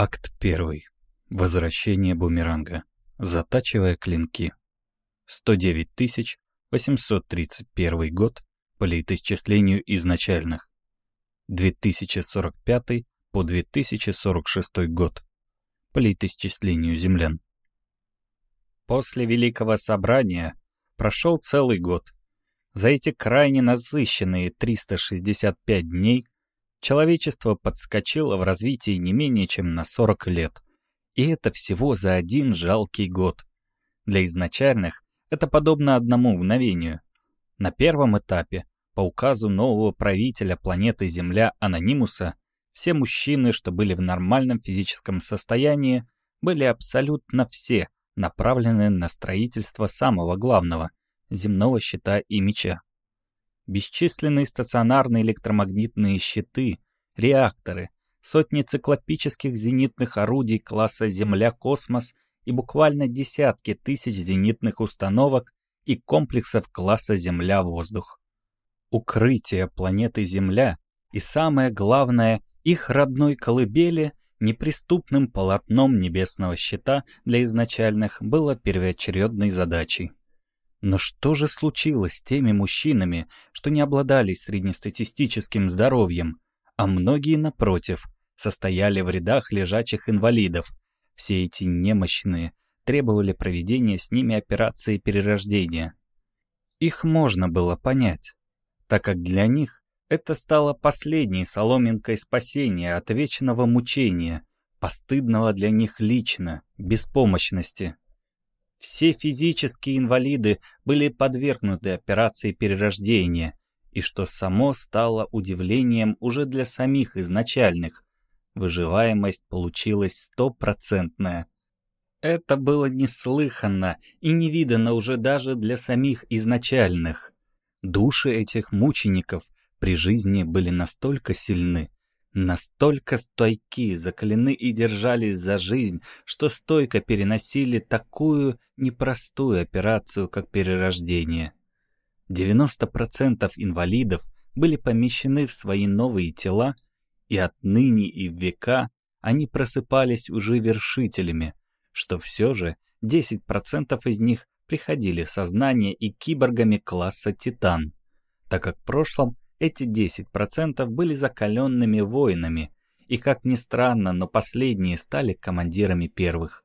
Акт первый. Возвращение бумеранга. Затачивая клинки. 109 831 год по летоисчислению изначальных. 2045 по 2046 год по летоисчислению землян. После Великого Собрания прошел целый год. За эти крайне насыщенные 365 дней человечество подскочило в развитии не менее чем на 40 лет. И это всего за один жалкий год. Для изначальных это подобно одному мгновению. На первом этапе, по указу нового правителя планеты Земля Анонимуса, все мужчины, что были в нормальном физическом состоянии, были абсолютно все направлены на строительство самого главного — земного щита и меча. Бесчисленные стационарные электромагнитные щиты, реакторы, сотни циклопических зенитных орудий класса Земля-Космос и буквально десятки тысяч зенитных установок и комплексов класса Земля-Воздух. Укрытие планеты Земля и, самое главное, их родной колыбели неприступным полотном небесного щита для изначальных было первоочередной задачей. Но что же случилось с теми мужчинами, что не обладали среднестатистическим здоровьем, а многие, напротив, состояли в рядах лежачих инвалидов? Все эти немощные требовали проведения с ними операции перерождения. Их можно было понять, так как для них это стало последней соломинкой спасения от вечного мучения, постыдного для них лично, беспомощности. Все физические инвалиды были подвергнуты операции перерождения, и что само стало удивлением уже для самих изначальных. Выживаемость получилась стопроцентная. Это было неслыханно и не видано уже даже для самих изначальных. Души этих мучеников при жизни были настолько сильны, настолько стойки, закалены и держались за жизнь, что стойко переносили такую непростую операцию, как перерождение. 90% инвалидов были помещены в свои новые тела, и отныне и в века они просыпались уже вершителями, что все же 10% из них приходили в сознание и киборгами класса «Титан», так как в прошлом эти 10% были закаленными воинами, и, как ни странно, но последние стали командирами первых.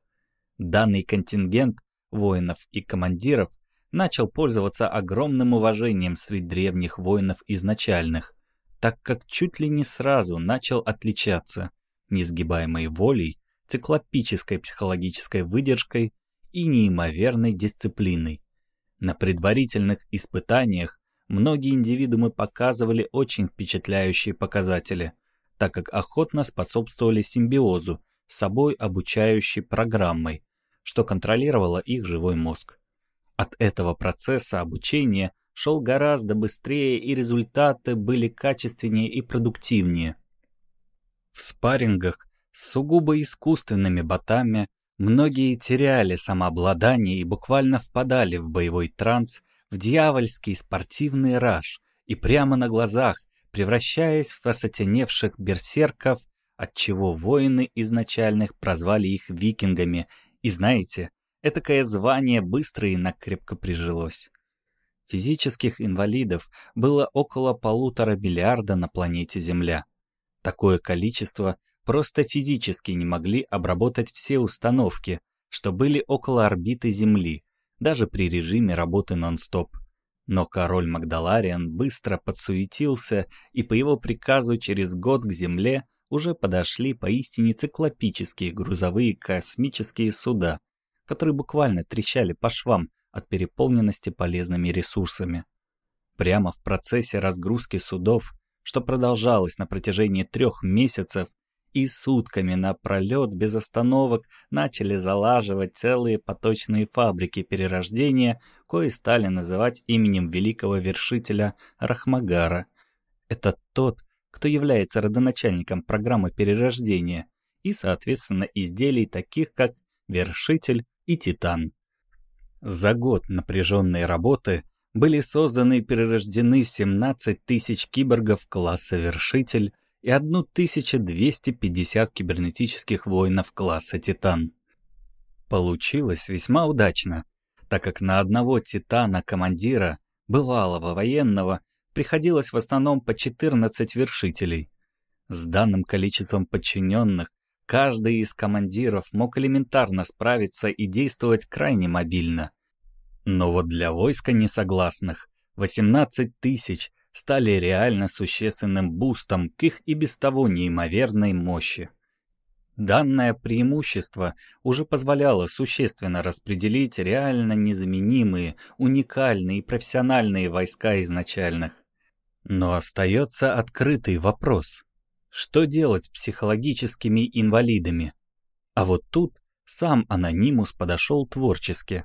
Данный контингент воинов и командиров начал пользоваться огромным уважением среди древних воинов изначальных, так как чуть ли не сразу начал отличаться несгибаемой волей, циклопической психологической выдержкой и неимоверной дисциплиной. На предварительных испытаниях многие индивидуумы показывали очень впечатляющие показатели, так как охотно способствовали симбиозу с собой обучающей программой, что контролировало их живой мозг. От этого процесса обучения шел гораздо быстрее и результаты были качественнее и продуктивнее. В спаррингах с сугубо искусственными ботами многие теряли самообладание и буквально впадали в боевой транс в дьявольский спортивный раж и прямо на глазах, превращаясь в осатеневших берсерков, отчего воины изначальных прозвали их викингами, и знаете, этакое звание быстро и накрепко прижилось. Физических инвалидов было около полутора миллиарда на планете Земля. Такое количество просто физически не могли обработать все установки, что были около орбиты Земли, даже при режиме работы нон-стоп. Но король Магдалариан быстро подсуетился, и по его приказу через год к Земле уже подошли поистине циклопические грузовые космические суда, которые буквально трещали по швам от переполненности полезными ресурсами. Прямо в процессе разгрузки судов, что продолжалось на протяжении трех месяцев, и сутками напролет без остановок начали залаживать целые поточные фабрики перерождения, кои стали называть именем великого вершителя Рахмагара. Это тот, кто является родоначальником программы перерождения и, соответственно, изделий таких, как Вершитель и Титан. За год напряженной работы были созданы и перерождены 17 тысяч киборгов класса Вершитель и 1250 кибернетических воинов класса «Титан». Получилось весьма удачно, так как на одного «Титана»-командира, бывалого военного, приходилось в основном по 14 вершителей. С данным количеством подчиненных каждый из командиров мог элементарно справиться и действовать крайне мобильно. Но вот для войска несогласных 18 тысяч стали реально существенным бустом к их и без того неимоверной мощи. Данное преимущество уже позволяло существенно распределить реально незаменимые, уникальные и профессиональные войска изначальных. Но остается открытый вопрос. Что делать с психологическими инвалидами? А вот тут сам Анонимус подошел творчески.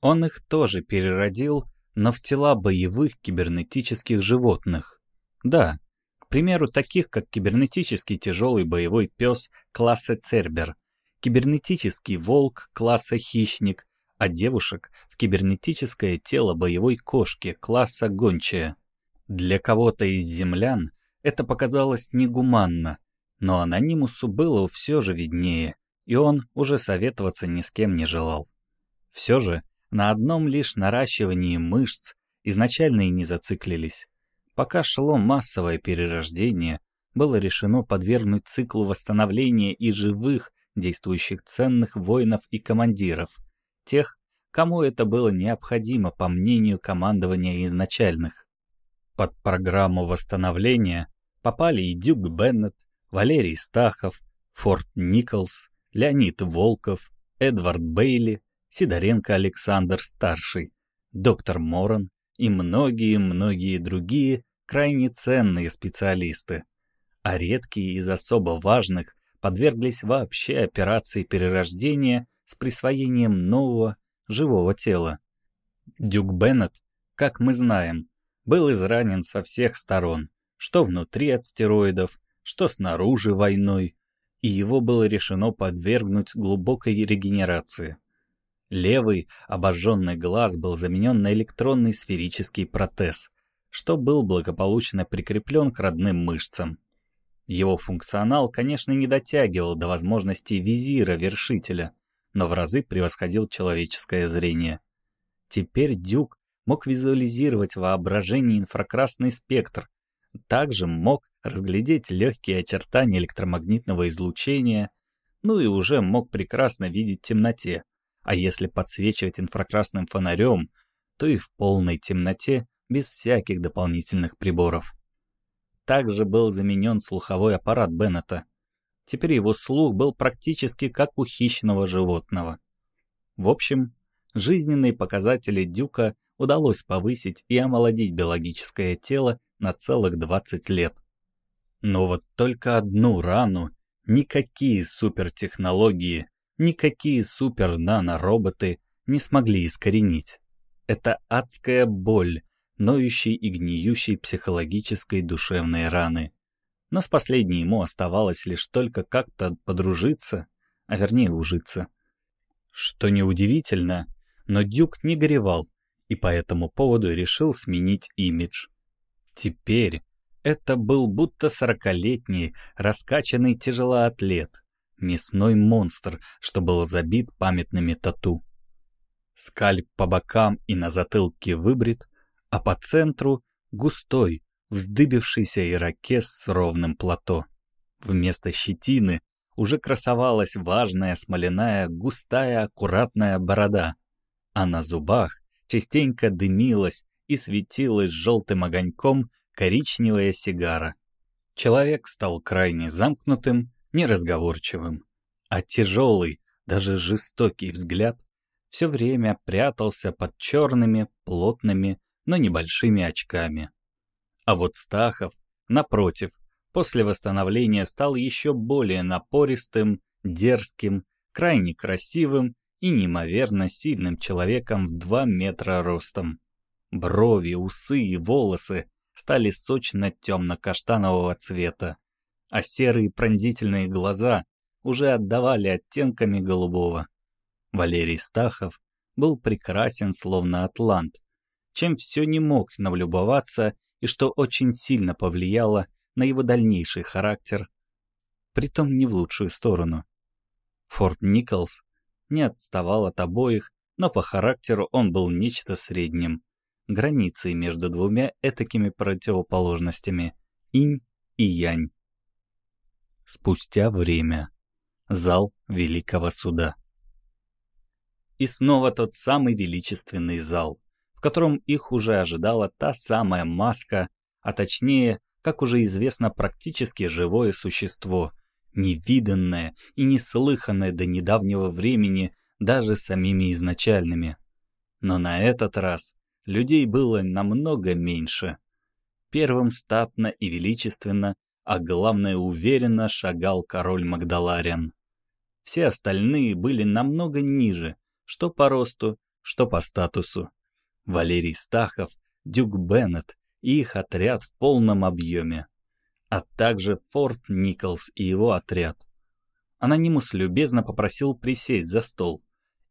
Он их тоже переродил, но в тела боевых кибернетических животных. Да, к примеру, таких как кибернетический тяжелый боевой пес класса Цербер, кибернетический волк класса Хищник, а девушек в кибернетическое тело боевой кошки класса Гончая. Для кого-то из землян это показалось негуманно, но анонимусу было все же виднее, и он уже советоваться ни с кем не желал. Все же на одном лишь наращивании мышц изначально и не зациклились. Пока шло массовое перерождение, было решено подвергнуть циклу восстановления и живых, действующих ценных воинов и командиров, тех, кому это было необходимо по мнению командования изначальных. Под программу восстановления попали и Дюк Беннет, Валерий Стахов, Форт Николс, Леонид Волков, Эдвард Бейли, Сидоренко Александр Старший, доктор Моран и многие-многие другие крайне ценные специалисты, а редкие из особо важных подверглись вообще операции перерождения с присвоением нового живого тела. Дюк Беннет, как мы знаем, был изранен со всех сторон, что внутри астероидов, что снаружи войной, и его было решено подвергнуть глубокой регенерации. Левый обожженный глаз был заменен на электронный сферический протез, что был благополучно прикреплен к родным мышцам. Его функционал, конечно, не дотягивал до возможностей визира вершителя, но в разы превосходил человеческое зрение. Теперь Дюк мог визуализировать воображение инфракрасный спектр, также мог разглядеть легкие очертания электромагнитного излучения, ну и уже мог прекрасно видеть темноте, а если подсвечивать инфракрасным фонарем, то и в полной темноте без всяких дополнительных приборов. Также был заменен слуховой аппарат Беннета. Теперь его слух был практически как у хищного животного. В общем, жизненные показатели Дюка удалось повысить и омолодить биологическое тело на целых 20 лет. Но вот только одну рану никакие супертехнологии, никакие супер-нанороботы не смогли искоренить. Это адская боль, ноющей и гниющей психологической душевной раны. Но с последней ему оставалось лишь только как-то подружиться, а вернее ужиться. Что неудивительно, но Дюк не горевал и по этому поводу решил сменить имидж. Теперь это был будто сорокалетний, раскачанный тяжелоатлет, мясной монстр, что был забит памятными тату. Скальп по бокам и на затылке выбрит, а по центру густой, вздыбившийся ирокез с ровным плато. Вместо щетины уже красовалась важная смоляная густая аккуратная борода, а на зубах частенько дымилась и светилась желтым огоньком коричневая сигара. Человек стал крайне замкнутым, неразговорчивым, а тяжелый, даже жестокий взгляд все время прятался под черными, плотными, но небольшими очками. А вот Стахов, напротив, после восстановления стал еще более напористым, дерзким, крайне красивым и неимоверно сильным человеком в два метра ростом. Брови, усы и волосы стали сочно темно-каштанового цвета, а серые пронзительные глаза уже отдавали оттенками голубого. Валерий Стахов был прекрасен, словно атлант, чем все не мог навлюбоваться и что очень сильно повлияло на его дальнейший характер, притом не в лучшую сторону. Форт Николс не отставал от обоих, но по характеру он был нечто средним, границей между двумя этакими противоположностями — инь и янь. Спустя время. Зал Великого Суда. И снова тот самый величественный зал, в котором их уже ожидала та самая маска, а точнее, как уже известно, практически живое существо, невиданное и неслыханное до недавнего времени даже самими изначальными. Но на этот раз людей было намного меньше. Первым статно и величественно, а главное уверенно шагал король Магдалариан. Все остальные были намного ниже, что по росту, что по статусу. Валерий Стахов, Дюк Беннет и их отряд в полном объеме, а также Форт Николс и его отряд. Анонимус любезно попросил присесть за стол,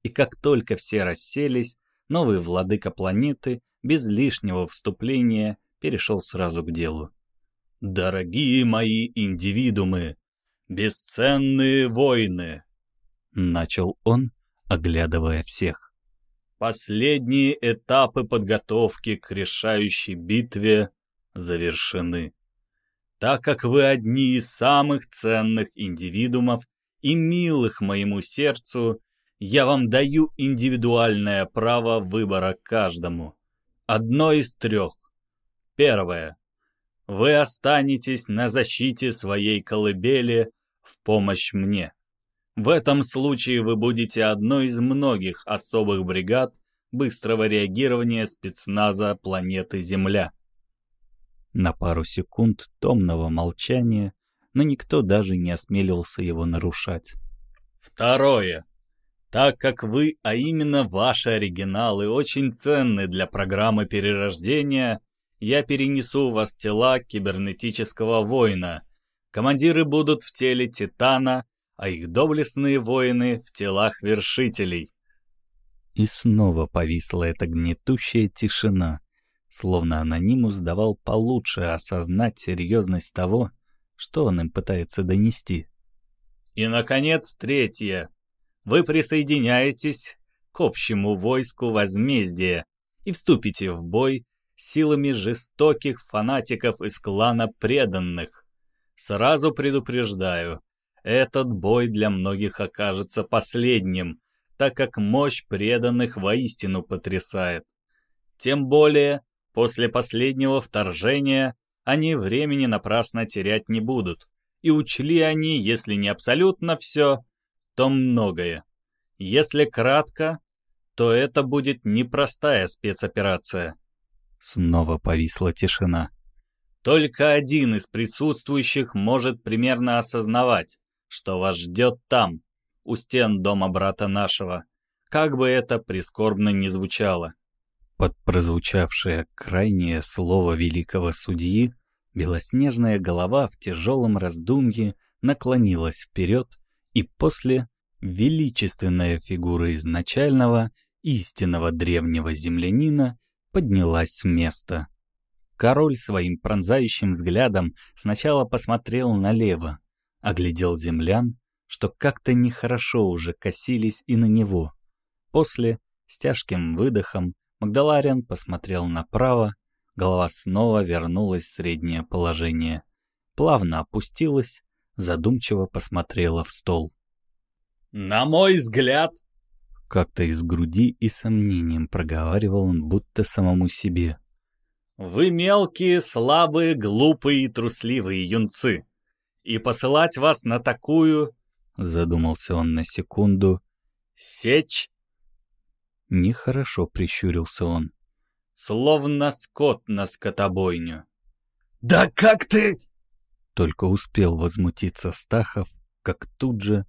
и как только все расселись, новый владыка планеты без лишнего вступления перешел сразу к делу. «Дорогие мои индивидуумы, бесценные воины!» — начал он, оглядывая всех. Последние этапы подготовки к решающей битве завершены. Так как вы одни из самых ценных индивидуумов и милых моему сердцу, я вам даю индивидуальное право выбора каждому. Одно из трех. Первое. Вы останетесь на защите своей колыбели в помощь мне. В этом случае вы будете одной из многих особых бригад быстрого реагирования спецназа планеты Земля. На пару секунд томного молчания, но никто даже не осмеливался его нарушать. Второе. Так как вы, а именно ваши оригиналы, очень ценны для программы перерождения, я перенесу у вас тела кибернетического воина. Командиры будут в теле Титана, а их доблестные воины в телах вершителей. И снова повисла эта гнетущая тишина, словно анонимус давал получше осознать серьезность того, что он им пытается донести. И, наконец, третье. Вы присоединяетесь к общему войску возмездия и вступите в бой силами жестоких фанатиков из клана преданных. Сразу предупреждаю, этот бой для многих окажется последним, так как мощь преданных воистину потрясает. Тем более, после последнего вторжения они времени напрасно терять не будут, и учли они, если не абсолютно все, то многое. Если кратко, то это будет непростая спецоперация. Снова повисла тишина. Только один из присутствующих может примерно осознавать, что вас ждет там, у стен дома брата нашего, как бы это прискорбно ни звучало. Под прозвучавшее крайнее слово великого судьи, белоснежная голова в тяжелом раздумье наклонилась вперед, и после величественная фигура изначального, истинного древнего землянина поднялась с места. Король своим пронзающим взглядом сначала посмотрел налево, оглядел землян, что как-то нехорошо уже косились и на него. После, с тяжким выдохом, Магдалариан посмотрел направо, голова снова вернулась в среднее положение. Плавно опустилась, задумчиво посмотрела в стол. «На мой взгляд!» Как-то из груди и сомнением проговаривал он, будто самому себе. «Вы мелкие, слабые, глупые и трусливые юнцы и посылать вас на такую...» Задумался он на секунду. «Сечь?» Нехорошо прищурился он. «Словно скот на скотобойню». «Да как ты...» Только успел возмутиться Стахов, как тут же...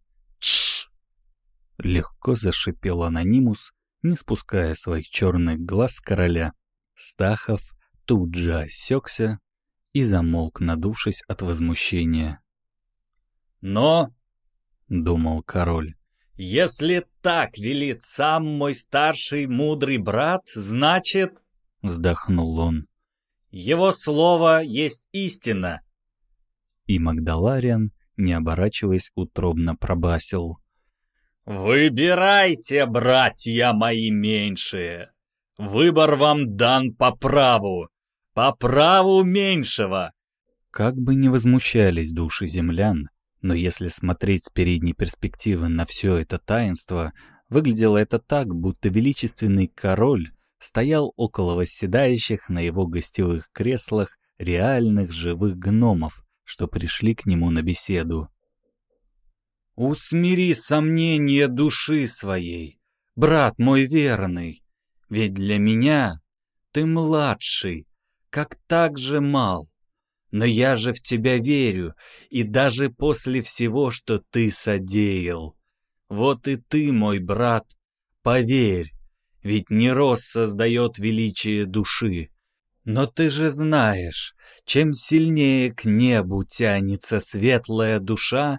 Легко зашипел анонимус, не спуская своих черных глаз короля. Стахов тут же осекся и замолк, надувшись от возмущения. Но, — думал король, — если так велит сам мой старший мудрый брат, значит, — вздохнул он, — его слово есть истина. И Магдалариан, не оборачиваясь, утробно пробасил. «Выбирайте, братья мои меньшие! Выбор вам дан по праву, по праву меньшего!» Как бы ни возмущались души землян, но если смотреть с передней перспективы на все это таинство, выглядело это так, будто величественный король стоял около восседающих на его гостевых креслах реальных живых гномов, что пришли к нему на беседу. «Усмири сомнения души своей, брат мой верный, ведь для меня ты младший, как так же мал. Но я же в тебя верю, и даже после всего, что ты содеял. Вот и ты, мой брат, поверь, ведь не рост создает величие души. Но ты же знаешь, чем сильнее к небу тянется светлая душа,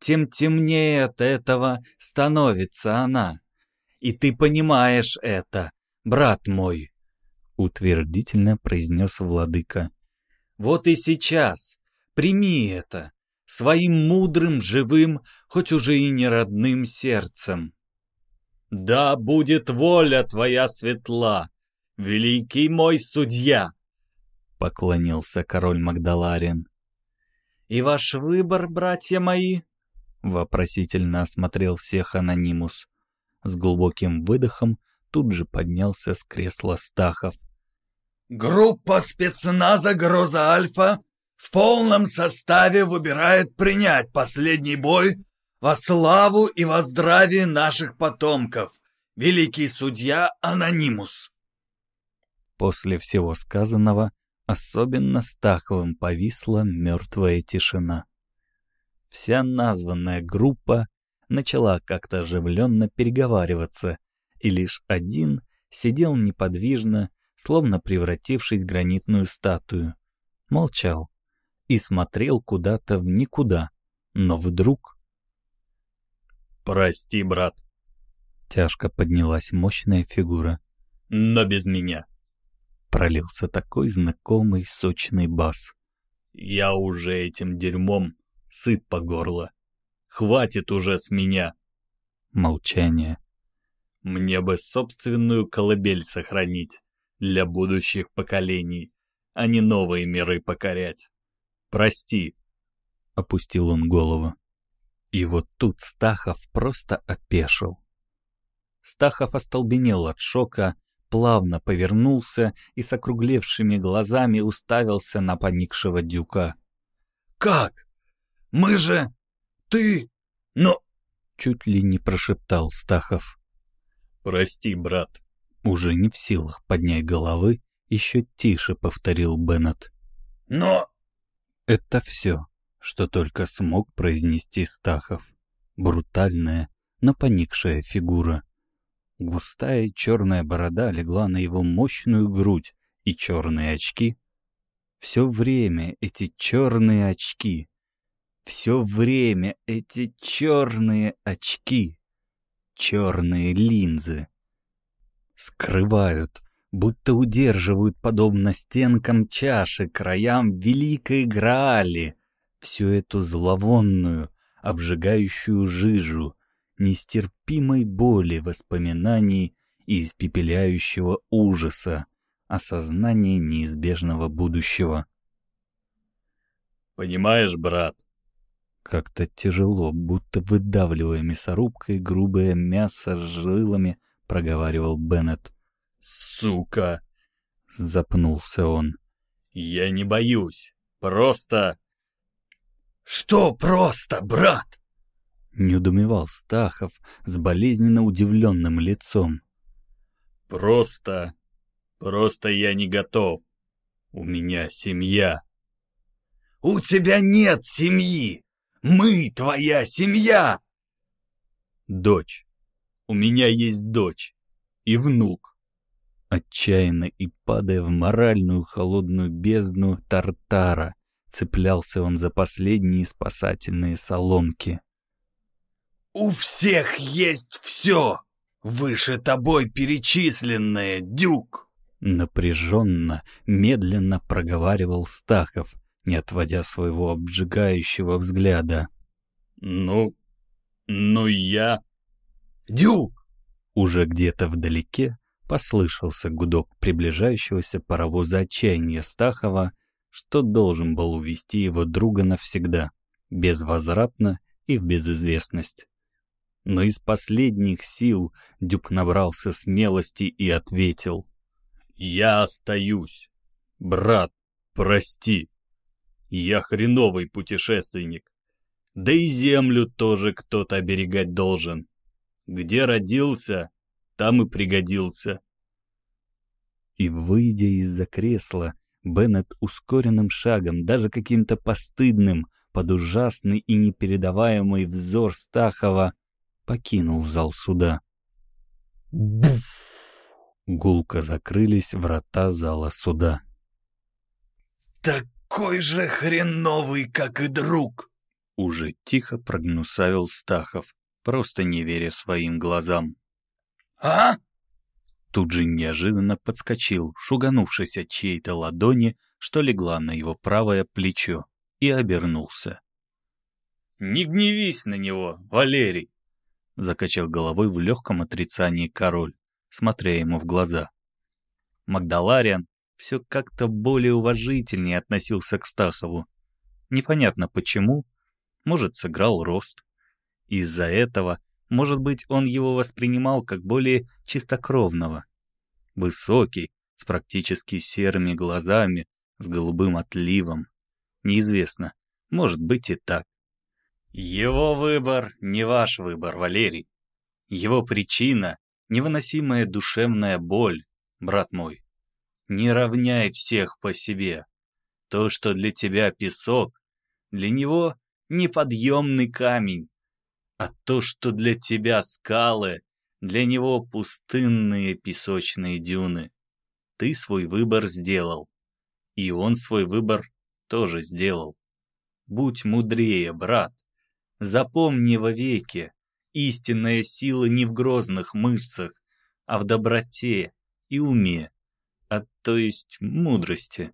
тем темнее от этого становится она. И ты понимаешь это, брат мой, — утвердительно произнес владыка. Вот и сейчас прими это своим мудрым, живым, хоть уже и не родным сердцем. «Да будет воля твоя светла, великий мой судья!» — поклонился король Магдаларин. «И ваш выбор, братья мои?» — вопросительно осмотрел всех анонимус. С глубоким выдохом тут же поднялся с кресла Стахов. Группа спецназа «Гроза Альфа» в полном составе выбирает принять последний бой во славу и во здравие наших потомков, великий судья Анонимус. После всего сказанного особенно Стаховым повисла мертвая тишина. Вся названная группа начала как-то оживленно переговариваться, и лишь один сидел неподвижно, словно превратившись в гранитную статую. Молчал и смотрел куда-то в никуда, но вдруг... «Прости, брат!» Тяжко поднялась мощная фигура. «Но без меня!» Пролился такой знакомый сочный бас. «Я уже этим дерьмом сыт по горло. Хватит уже с меня!» Молчание. «Мне бы собственную колыбель сохранить для будущих поколений, а не новые миры покорять. Прости. Опустил он голову. И вот тут Стахов просто опешил. Стахов остолбенел от шока, плавно повернулся и с округлевшими глазами уставился на поникшего дюка. «Как? Мы же... Ты... Но...» Чуть ли не прошептал Стахов. «Прости, брат», уже не в силах поднять головы, еще тише повторил Беннет. «Но...» Это все, что только смог произнести Стахов. Брутальная, но поникшая фигура. Густая черная борода легла на его мощную грудь и черные очки. Все время эти черные очки. Все время эти черные очки. Черные линзы скрывают, будто удерживают, подобно стенкам чаши, краям великой Граали, всю эту зловонную, обжигающую жижу, нестерпимой боли воспоминаний и испепеляющего ужаса, осознания неизбежного будущего. «Понимаешь, брат?» Как-то тяжело, будто выдавливая мясорубкой грубое мясо с жилами, проговаривал Беннет. «Сука!» — запнулся он. «Я не боюсь. Просто...» «Что просто, брат?» — недумевал Стахов с болезненно удивленным лицом. «Просто... просто я не готов. У меня семья». «У тебя нет семьи! Мы твоя семья!» «Дочь. У меня есть дочь и внук. Отчаянно и падая в моральную холодную бездну Тартара, цеплялся он за последние спасательные соломки. «У всех есть все! Выше тобой перечисленное, Дюк!» Напряженно, медленно проговаривал Стахов, не отводя своего обжигающего взгляда. «Ну, ну я...» «Дюк!» Уже где-то вдалеке послышался гудок приближающегося паровоза отчаяния Стахова, что должен был увести его друга навсегда, безвозвратно и в безызвестность. Но из последних сил Дюк набрался смелости и ответил. «Я остаюсь. Брат, прости. Я хреновый путешественник. Да и землю тоже кто-то оберегать должен. Где родился, там и пригодился». И, выйдя из-за кресла, Беннет ускоренным шагом, даже каким-то постыдным, под ужасный и непередаваемый взор Стахова, покинул зал суда. Буф! Гулко закрылись врата зала суда. «Такой же хреновый, как и друг!» Уже тихо прогнусавил Стахов, просто не веря своим глазам. «А?» Тут же неожиданно подскочил, шуганувшись от чьей-то ладони, что легла на его правое плечо, и обернулся. «Не гневись на него, Валерий!» Закачал головой в легком отрицании король, смотря ему в глаза. Магдалариан все как-то более уважительнее относился к Стахову. Непонятно почему, может, сыграл рост. Из-за этого может быть, он его воспринимал как более чистокровного. Высокий, с практически серыми глазами, с голубым отливом. Неизвестно, может быть и так. Его выбор не ваш выбор, Валерий. Его причина — невыносимая душевная боль, брат мой. Не равняй всех по себе. То, что для тебя песок, для него неподъемный камень, а то, что для тебя скалы, для него пустынные песочные дюны. Ты свой выбор сделал. И он свой выбор тоже сделал. Будь мудрее, брат. Запомни вовеки, истинная сила не в грозных мышцах, а в доброте и уме, а то есть мудрости.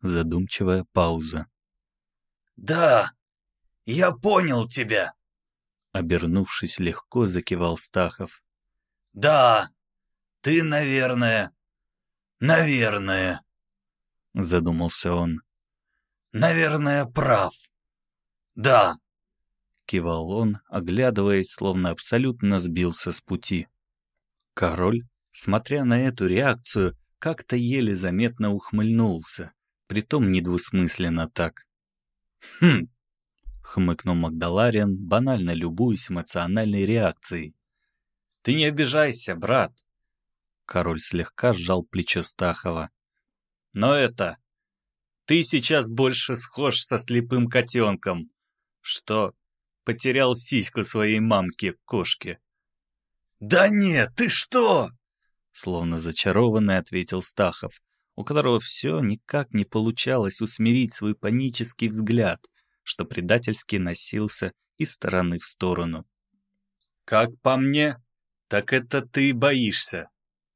Задумчивая пауза. «Да, я понял тебя!» Обернувшись легко, закивал Стахов. «Да, ты, наверное, наверное...» Задумался он. «Наверное, прав. Да». Кивал он, оглядываясь, словно абсолютно сбился с пути. Король, смотря на эту реакцию, как-то еле заметно ухмыльнулся, притом недвусмысленно так. «Хм, — хмыкнул Магдалариан, банально любуясь эмоциональной реакцией. «Ты не обижайся, брат!» Король слегка сжал плечо Стахова. «Но это... Ты сейчас больше схож со слепым котенком, что потерял сиську своей мамки-кошки». «Да нет, ты что?» Словно зачарованный ответил Стахов, у которого все никак не получалось усмирить свой панический взгляд — что предательски носился из стороны в сторону. «Как по мне, так это ты боишься.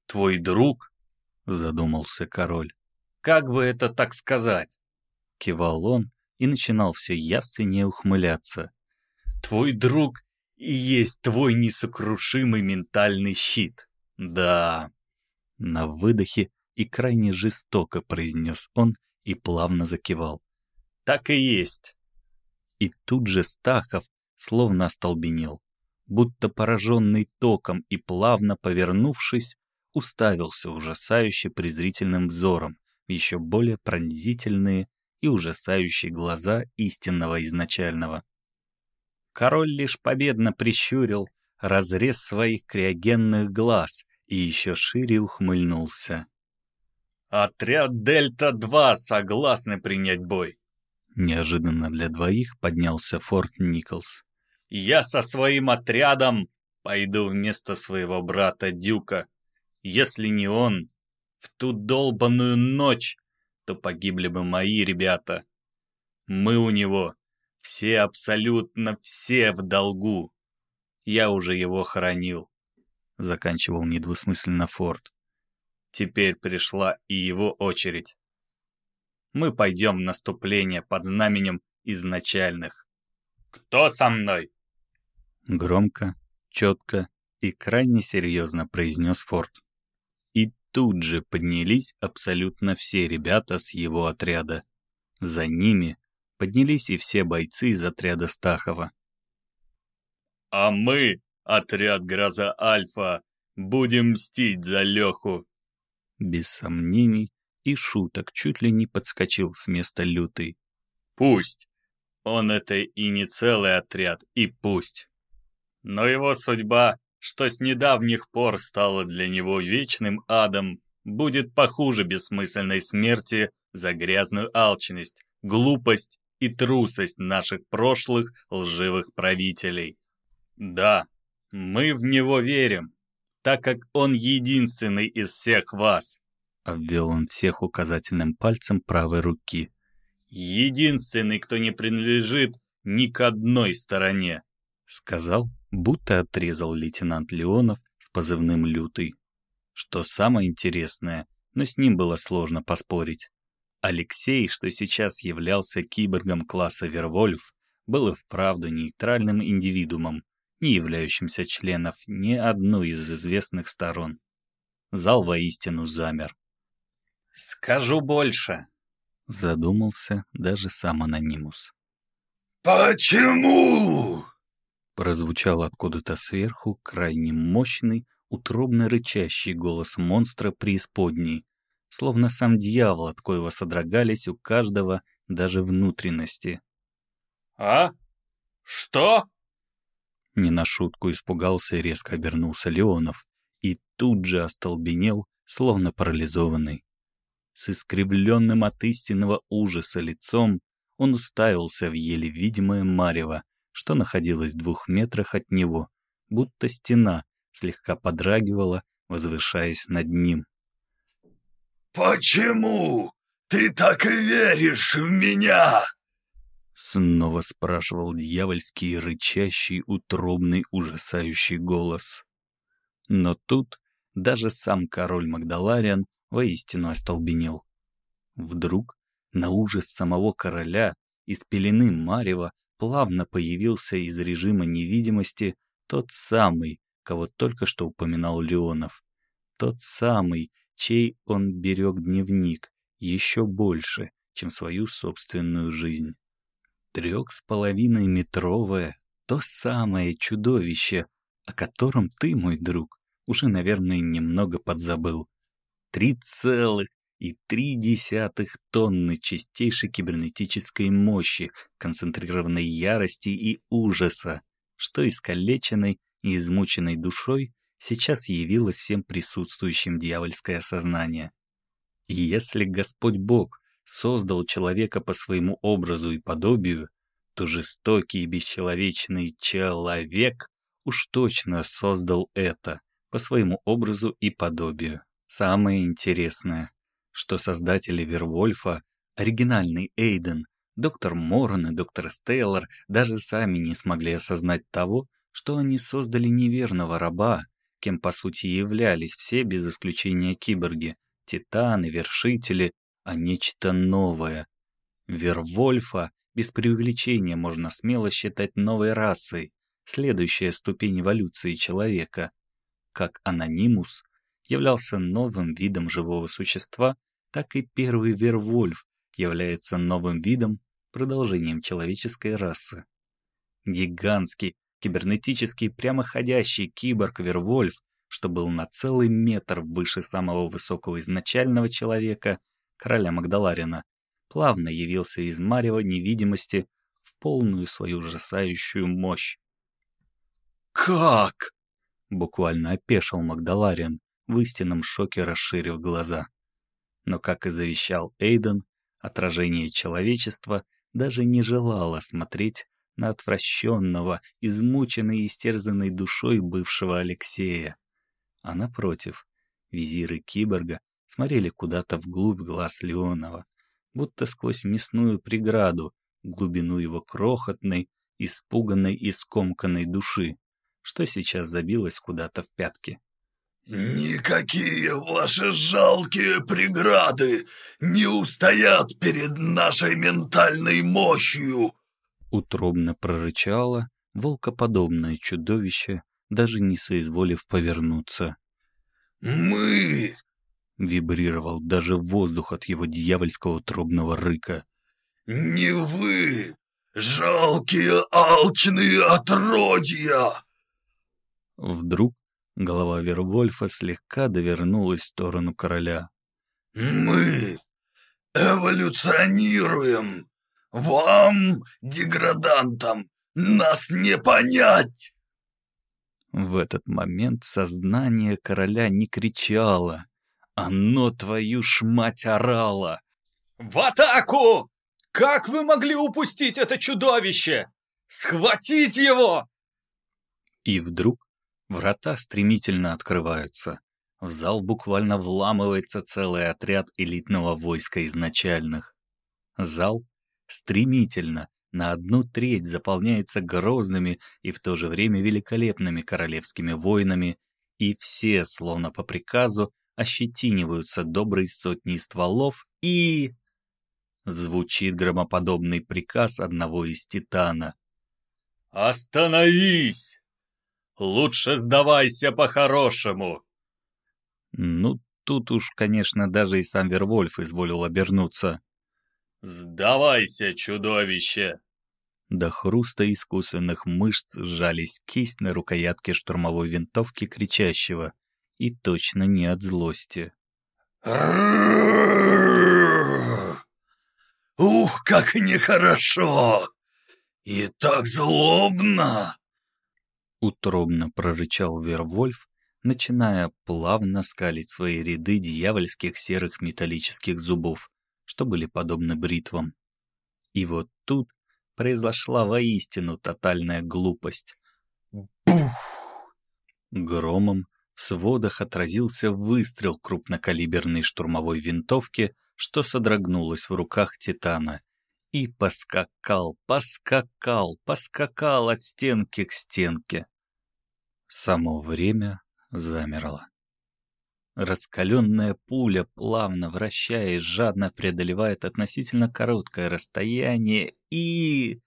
Твой друг?» — задумался король. «Как бы это так сказать?» Кивал он и начинал все яственнее ухмыляться. «Твой друг и есть твой несокрушимый ментальный щит. Да». На выдохе и крайне жестоко произнес он и плавно закивал. «Так и есть. И тут же Стахов словно остолбенел, будто пораженный током и плавно повернувшись, уставился ужасающе презрительным взором в еще более пронзительные и ужасающие глаза истинного изначального. Король лишь победно прищурил разрез своих криогенных глаз и еще шире ухмыльнулся. «Отряд Дельта-2 согласны принять бой. Неожиданно для двоих поднялся Форт Николс. «Я со своим отрядом пойду вместо своего брата Дюка. Если не он, в ту долбанную ночь, то погибли бы мои ребята. Мы у него все, абсолютно все в долгу. Я уже его хоронил», — заканчивал недвусмысленно Форд. «Теперь пришла и его очередь». мы пойдем в наступление под знаменем изначальных. Кто со мной? Громко, четко и крайне серьезно произнес Форд. И тут же поднялись абсолютно все ребята с его отряда. За ними поднялись и все бойцы из отряда Стахова. «А мы, отряд Гроза Альфа, будем мстить за Леху!» Без сомнений и шуток чуть ли не подскочил с места лютый. «Пусть! Он это и не целый отряд, и пусть! Но его судьба, что с недавних пор стала для него вечным адом, будет похуже бессмысленной смерти за грязную алчность, глупость и трусость наших прошлых лживых правителей. Да, мы в него верим, так как он единственный из всех вас. Обвел он всех указательным пальцем правой руки. Единственный, кто не принадлежит ни к одной стороне. Сказал, будто отрезал лейтенант Леонов с позывным «Лютый». Что самое интересное, но с ним было сложно поспорить. Алексей, что сейчас являлся киборгом класса Вервольф, был и вправду нейтральным индивидуумом, не являющимся членом ни одной из известных сторон. Зал воистину замер. «Скажу больше», — задумался даже сам анонимус. «Почему?» Прозвучал откуда-то сверху крайне мощный, утробно рычащий голос монстра преисподней, словно сам дьявол от коего содрогались у каждого даже внутренности. «А? Что?» Не на шутку испугался и резко обернулся Леонов, и тут же остолбенел, словно парализованный. С искривленным от истинного ужаса лицом он уставился в еле видимое марево, что находилось в двух метрах от него, будто стена слегка подрагивала, возвышаясь над ним. «Почему ты так веришь в меня?» Снова спрашивал дьявольский, рычащий, утробный, ужасающий голос. Но тут даже сам король Магдалариан воистину остолбенел. Вдруг на ужас самого короля из пелены Марева плавно появился из режима невидимости тот самый, кого только что упоминал Леонов. Тот самый, чей он берег дневник еще больше, чем свою собственную жизнь. Трех с половиной метровое, то самое чудовище, о котором ты, мой друг, уже, наверное, немного подзабыл. Три целых и три десятых тонны чистейшей кибернетической мощи, концентрированной ярости и ужаса, что искалеченной и измученной душой сейчас явилось всем присутствующим дьявольское сознание. И если Господь Бог создал человека по своему образу и подобию, то жестокий и бесчеловечный человек уж точно создал это по своему образу и подобию. Самое интересное, что создатели Вервольфа, оригинальный Эйден, доктор Моррен и доктор Стейлор даже сами не смогли осознать того, что они создали неверного раба, кем по сути являлись все без исключения киборги, титаны, вершители, а нечто новое. Вервольфа без преувеличения можно смело считать новой расой, следующая ступень эволюции человека. Как анонимус являлся новым видом живого существа, так и первый Вервольф является новым видом, продолжением человеческой расы. Гигантский, кибернетический прямоходящий киборг Вервольф, что был на целый метр выше самого высокого изначального человека, короля Магдаларина, плавно явился из марева невидимости в полную свою ужасающую мощь. «Как?» — буквально опешил Магдалариан, в истинном шоке расширив глаза. Но, как и завещал Эйден, отражение человечества даже не желало смотреть на отвращенного, измученной и истерзанной душой бывшего Алексея. А напротив, визиры киборга смотрели куда-то вглубь глаз Леонова, будто сквозь мясную преграду, глубину его крохотной, испуганной и скомканной души, что сейчас забилось куда-то в пятки. «Никакие ваши жалкие преграды не устоят перед нашей ментальной мощью!» Утробно прорычало волкоподобное чудовище, даже не соизволив повернуться. «Мы!» — вибрировал даже воздух от его дьявольского трубного рыка. «Не вы! Жалкие алчные отродья!» Вдруг Голова Вервольфа слегка довернулась в сторону короля. «Мы эволюционируем! Вам, деградантам, нас не понять!» В этот момент сознание короля не кричало. Оно, твою ж мать, орало. «В атаку! Как вы могли упустить это чудовище? Схватить его!» И вдруг Врата стремительно открываются. В зал буквально вламывается целый отряд элитного войска изначальных. Зал стремительно на одну треть заполняется грозными и в то же время великолепными королевскими воинами, и все, словно по приказу, ощетиниваются доброй сотней стволов и... Звучит громоподобный приказ одного из титана. «Остановись!» Лучше сдавайся по-хорошему!» Ну, тут уж, конечно, даже и сам Вервольф изволил обернуться. «Сдавайся, чудовище!» До хруста искусанных мышц сжались кисть на рукоятке штурмовой винтовки кричащего, и точно не от злости. «Ух, как нехорошо! И так злобно!» Утробно прорычал Вервольф, начиная плавно скалить свои ряды дьявольских серых металлических зубов, что были подобны бритвам. И вот тут произошла воистину тотальная глупость. Бух! Громом сводах отразился выстрел крупнокалиберной штурмовой винтовки, что содрогнулось в руках Титана, и поскакал, поскакал, поскакал от стенки к стенке. Само время замерло. Раскаленная пуля, плавно вращаясь, жадно преодолевает относительно короткое расстояние и...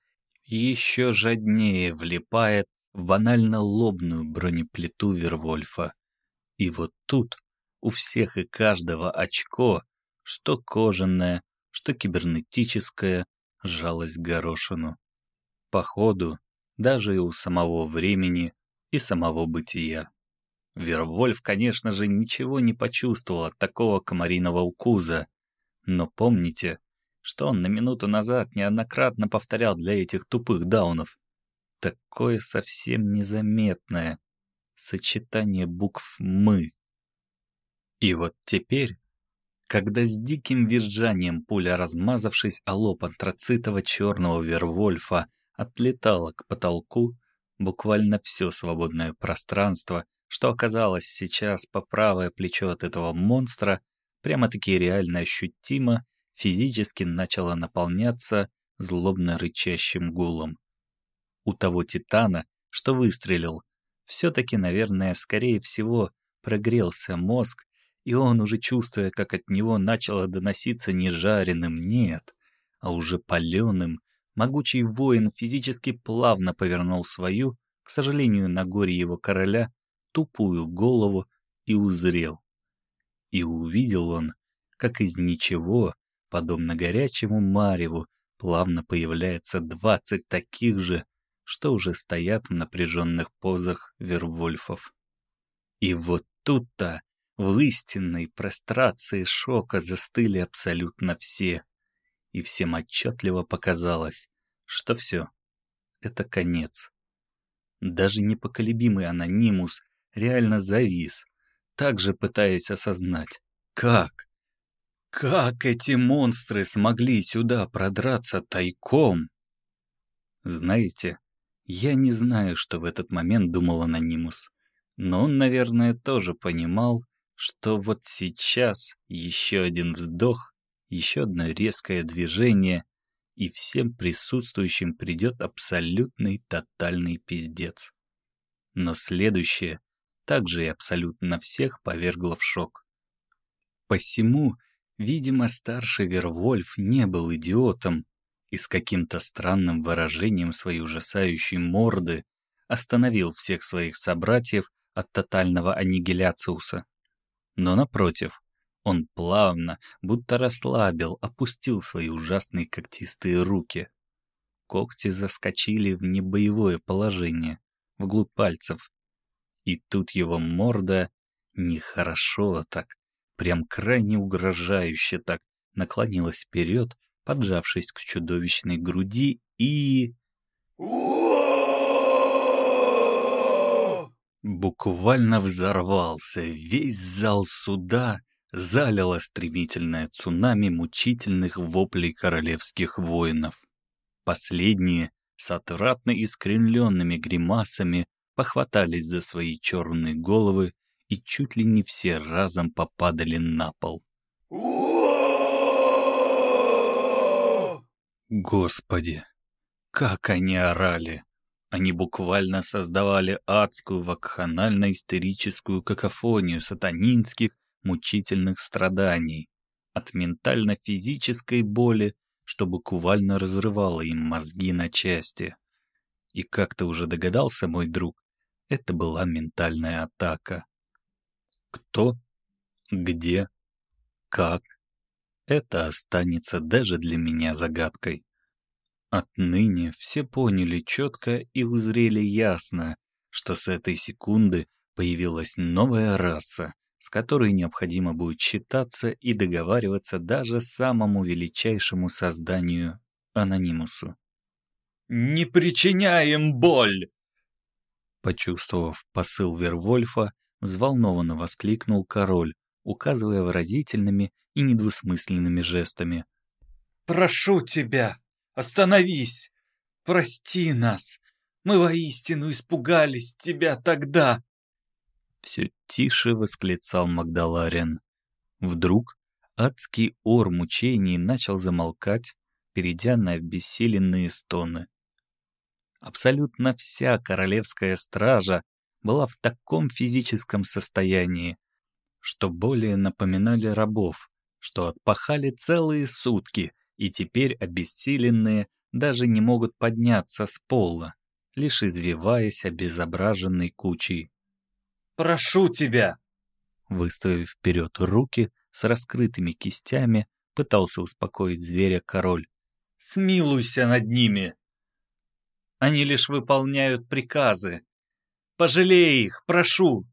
еще жаднее влипает в банально лобную бронеплиту Вервольфа. И вот тут у всех и каждого очко, что кожаное, что кибернетическое, жалость горошину. Походу, даже и у самого времени и самого бытия. Вервольф, конечно же, ничего не почувствовал от такого комариного укуза, но помните, что он на минуту назад неоднократно повторял для этих тупых даунов. Такое совсем незаметное сочетание букв «мы». И вот теперь когда с диким визжанием пуля, размазавшись о лоб антрацитово черного Вервольфа, отлетала к потолку, буквально все свободное пространство, что оказалось сейчас по правое плечо от этого монстра, прямо-таки реально ощутимо, физически начало наполняться злобно рычащим гулом. У того титана, что выстрелил, все-таки, наверное, скорее всего, прогрелся мозг, и он, уже чувствуя, как от него начало доноситься не жареным, нет, а уже паленым, могучий воин физически плавно повернул свою, к сожалению, на горе его короля, тупую голову и узрел. И увидел он, как из ничего, подобно горячему мареву, плавно появляется двадцать таких же, что уже стоят в напряженных позах вервольфов. И вот тут-то в истинной прострации шока застыли абсолютно все, и всем отчетливо показалось, что все, это конец. Даже непоколебимый анонимус реально завис, также пытаясь осознать, как, как эти монстры смогли сюда продраться тайком. Знаете, я не знаю, что в этот момент думал анонимус, но он, наверное, тоже понимал, что вот сейчас еще один вздох, еще одно резкое движение, и всем присутствующим придет абсолютный тотальный пиздец. Но следующее также и абсолютно всех повергло в шок. Посему, видимо, старший Вервольф не был идиотом и с каким-то странным выражением своей ужасающей морды остановил всех своих собратьев от тотального аннигиляциуса. Но напротив, он плавно, будто расслабил, опустил свои ужасные когтистые руки. Когти заскочили в небоевое положение, вглубь пальцев. И тут его морда нехорошо так, прям крайне угрожающе так, наклонилась вперед, поджавшись к чудовищной груди и... Буквально взорвался весь зал суда, залило стремительное цунами мучительных воплей королевских воинов. Последние, с отвратно искривленными гримасами, похватались за свои черные головы и чуть ли не все разом попадали на пол. Господи, как они орали! Они буквально создавали адскую вакханально-истерическую какофонию сатанинских мучительных страданий, от ментально-физической боли, что буквально разрывало им мозги на части. И как ты уже догадался, мой друг, это была ментальная атака. Кто? Где? Как? Это останется даже для меня загадкой. Отныне все поняли четко и узрели ясно, что с этой секунды появилась новая раса, с которой необходимо будет считаться и договариваться даже самому величайшему созданию Анонимусу. «Не причиняем боль!» Почувствовав посыл Вервольфа, взволнованно воскликнул король, указывая выразительными и недвусмысленными жестами. «Прошу тебя, остановись! Прости нас! Мы воистину испугались тебя тогда!» Все тише восклицал Магдаларин. Вдруг адский ор мучений начал замолкать, перейдя на обессиленные стоны. Абсолютно вся королевская стража была в таком физическом состоянии, что более напоминали рабов, что отпахали целые сутки и теперь обессиленные даже не могут подняться с пола, лишь извиваясь обезображенной кучей. Прошу тебя!» Выставив вперед руки с раскрытыми кистями, пытался успокоить зверя король. «Смилуйся над ними! Они лишь выполняют приказы. Пожалей их, прошу!»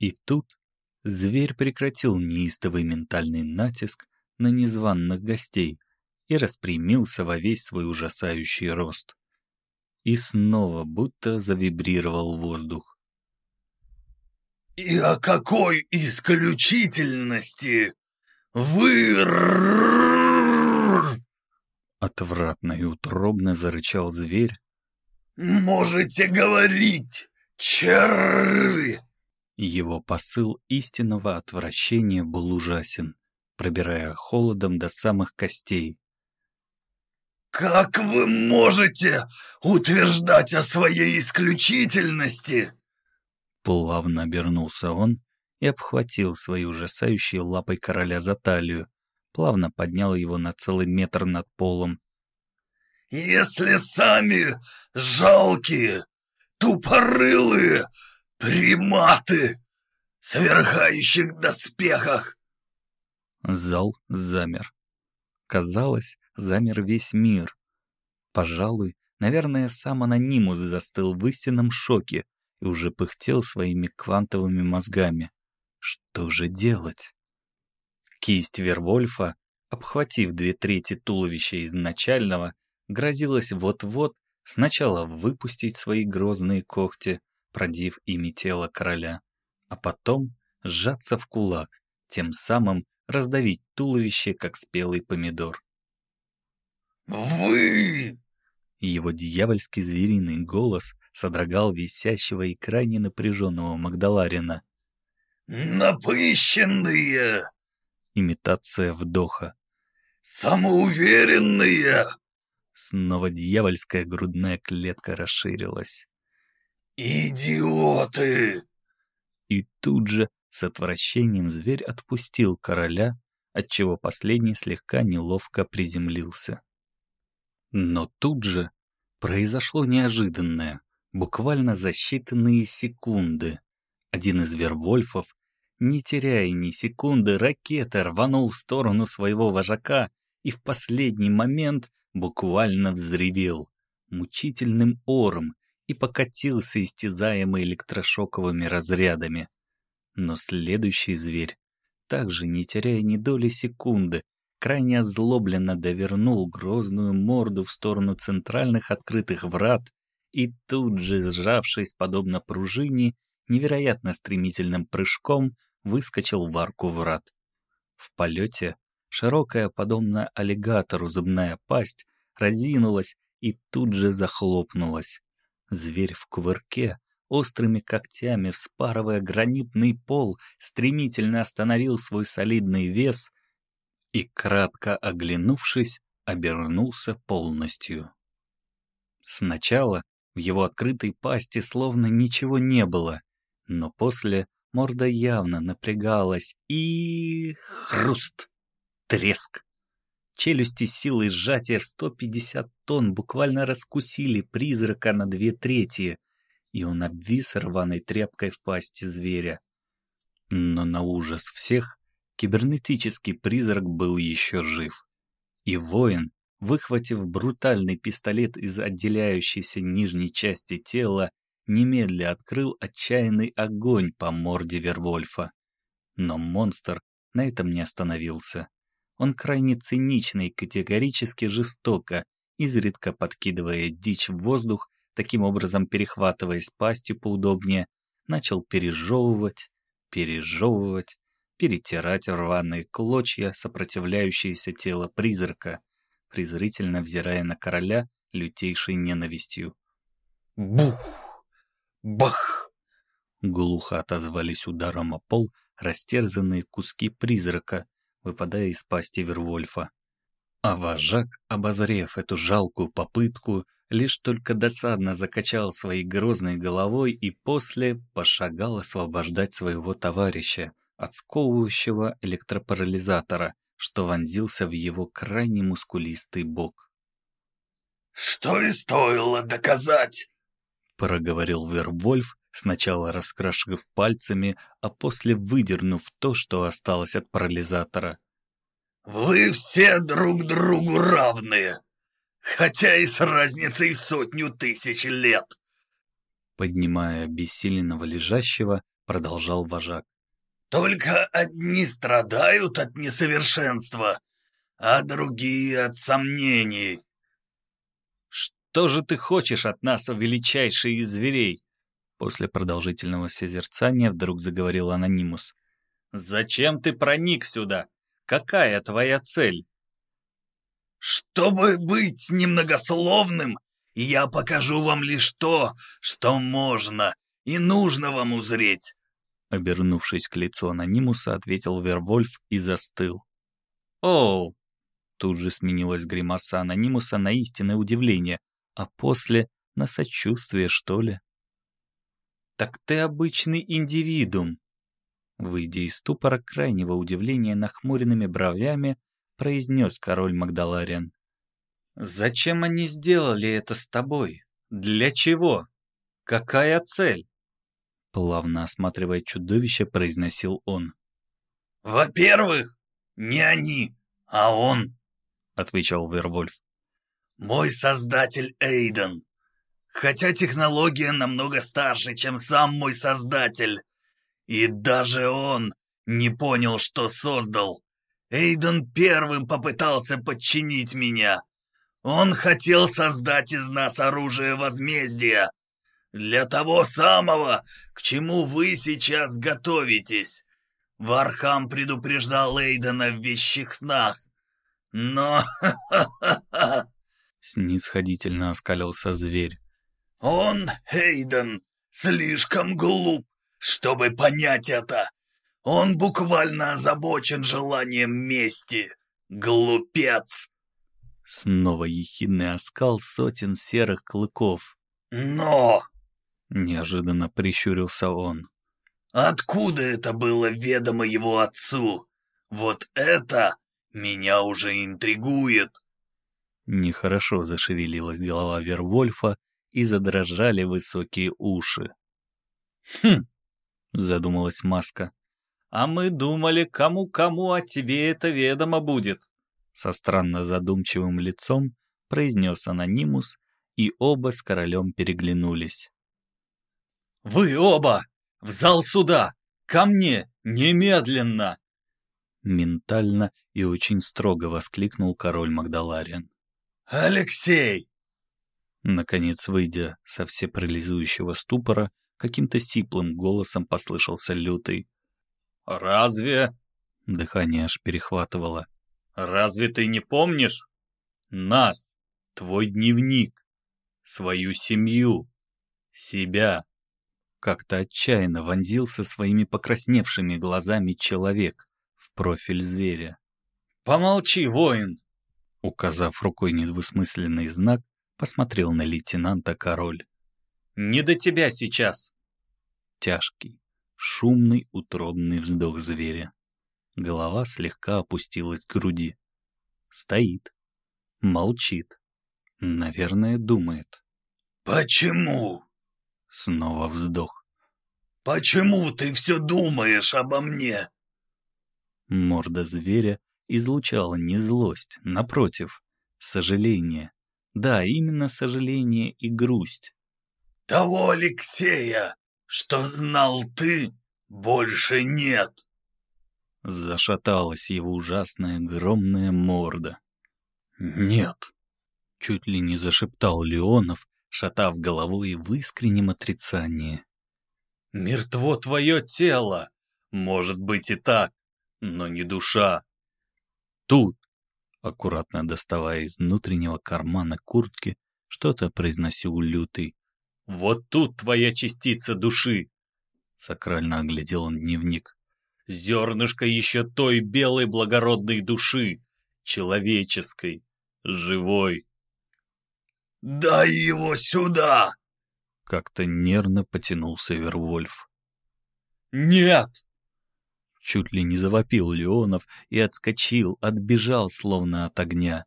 И тут зверь прекратил неистовый ментальный натиск на незваных гостей и распрямился во весь свой ужасающий рост. И снова будто завибрировал воздух. «И о какой исключительности вы...» Отвратно и утробно зарычал зверь. «Можете говорить, черви!» Его посыл истинного отвращения был ужасен, пробирая холодом до самых костей. «Как вы можете утверждать о своей исключительности?» Плавно обернулся он и обхватил своей ужасающей лапой короля за талию, плавно поднял его на целый метр над полом. «Если сами жалкие, тупорылые приматы, сверхающих доспехах!» Зал замер. Казалось, замер весь мир. Пожалуй, наверное, сам анонимус застыл в истинном шоке и уже пыхтел своими квантовыми мозгами. Что же делать? Кисть Вервольфа, обхватив две трети туловища изначального, грозилась вот-вот сначала выпустить свои грозные когти, продив ими тело короля, а потом сжаться в кулак, тем самым раздавить туловище, как спелый помидор. «Вы!» Его дьявольский звериный голос содрогал висящего и крайне напряженного Магдаларина. «Напыщенные!» Имитация вдоха. «Самоуверенные!» Снова дьявольская грудная клетка расширилась. «Идиоты!» И тут же с отвращением зверь отпустил короля, отчего последний слегка неловко приземлился. Но тут же произошло неожиданное, буквально за считанные секунды. Один из вервольфов, не теряя ни секунды, ракетой рванул в сторону своего вожака и в последний момент буквально взревел мучительным ором и покатился истязаемый электрошоковыми разрядами. Но следующий зверь, также не теряя ни доли секунды, крайне озлобленно довернул грозную морду в сторону центральных открытых врат и тут же, сжавшись подобно пружине, невероятно стремительным прыжком выскочил в арку врат. В полете широкая, подобно аллигатору, зубная пасть разинулась и тут же захлопнулась. Зверь в кувырке, острыми когтями вспарывая гранитный пол, стремительно остановил свой солидный вес и, кратко оглянувшись, обернулся полностью. Сначала в его открытой пасти словно ничего не было, но после морда явно напрягалась и... хруст! Треск! Челюсти силой сжатия в 150 тонн буквально раскусили призрака на две трети, и он обвис рваной тряпкой в пасти зверя. Но на ужас всех кибернетический призрак был еще жив. И воин, выхватив брутальный пистолет из отделяющейся нижней части тела, немедля открыл отчаянный огонь по морде Вервольфа. Но монстр на этом не остановился. Он крайне цинично и категорически жестоко, изредка подкидывая дичь в воздух, таким образом перехватываясь пастью поудобнее, начал пережевывать, пережевывать, перетирать рваные клочья сопротивляющееся тело призрака, презрительно взирая на короля лютейшей ненавистью. Бух! Бах! Глухо отозвались ударом о пол растерзанные куски призрака, выпадая из пасти Вервольфа. А вожак, обозрев эту жалкую попытку, лишь только досадно закачал своей грозной головой и после пошагал освобождать своего товарища от сковывающего электропарализатора, что вонзился в его крайне мускулистый бок. «Что и стоило доказать!» — проговорил Вервольф, сначала раскрашив пальцами, а после выдернув то, что осталось от парализатора. «Вы все друг другу равные, хотя и с разницей в сотню тысяч лет!» Поднимая обессиленного лежащего, продолжал вожак. «Только одни страдают от несовершенства, а другие от сомнений». «Что же ты хочешь от нас, величайший из зверей?» После продолжительного созерцания вдруг заговорил анонимус. «Зачем ты проник сюда? Какая твоя цель?» «Чтобы быть немногословным, я покажу вам лишь то, что можно и нужно вам узреть». Обернувшись к лицу анонимуса, ответил Вервольф и застыл. «Оу!» Тут же сменилась гримаса анонимуса на истинное удивление, а после — на сочувствие, что ли. «Так ты обычный индивидуум!» Выйдя из ступора крайнего удивления нахмуренными бровями, произнес король Магдалариан. «Зачем они сделали это с тобой? Для чего? Какая цель?» Плавно осматривая чудовище, произносил он. «Во-первых, не они, а он», — отвечал Вервольф. «Мой создатель Эйден. Хотя технология намного старше, чем сам мой создатель. И даже он не понял, что создал. Эйден первым попытался подчинить меня. Он хотел создать из нас оружие возмездия. Для того самого, к чему вы сейчас готовитесь. Вархам предупреждал Эйдена в вещих снах. Но... Снисходительно оскалился зверь. Он, Хейден, слишком глуп, чтобы понять это. Он буквально озабочен желанием мести. Глупец!» Снова ехидный оскал сотен серых клыков. «Но!» — неожиданно прищурился он. Откуда это было ведомо его отцу? Вот это меня уже интригует. Нехорошо зашевелилась голова Вервольфа и задрожали высокие уши. «Хм!» — задумалась Маска. «А мы думали, кому-кому, а тебе это ведомо будет!» Со странно задумчивым лицом произнес анонимус, и оба с королем переглянулись. «Вы оба! В зал суда! Ко мне! Немедленно!» Ментально и очень строго воскликнул король Магдалариан. «Алексей!» Наконец, выйдя со всепарализующего ступора, каким-то сиплым голосом послышался лютый. «Разве...» — дыхание аж перехватывало. «Разве ты не помнишь? Нас, твой дневник, свою семью, себя». Как-то отчаянно вонзился своими покрасневшими глазами человек в профиль зверя. «Помолчи, воин!» Указав рукой недвусмысленный знак, посмотрел на лейтенанта король. «Не до тебя сейчас!» Тяжкий, шумный, утробный вздох зверя. Голова слегка опустилась к груди. Стоит. Молчит. Наверное, думает. «Почему?» Снова вздох. «Почему ты все думаешь обо мне?» Морда зверя излучала не злость, напротив, сожаление. Да, именно сожаление и грусть. «Того Алексея, что знал ты, больше нет!» Зашаталась его ужасная огромная морда. «Нет!» — чуть ли не зашептал Леонов, шатав головой в искреннем отрицании. «Мертво твое тело! Может быть и так, но не душа. Тут!» Аккуратно доставая из внутреннего кармана куртки, что-то произносил лютый. «Вот тут твоя частица души!» Сакрально оглядел он дневник. «Зернышко еще той белой благородной души, человеческой, живой!» «Дай его сюда!» Как-то нервно потянулся Вервольф. «Нет!» Чуть ли не завопил Леонов и отскочил, отбежал, словно от огня.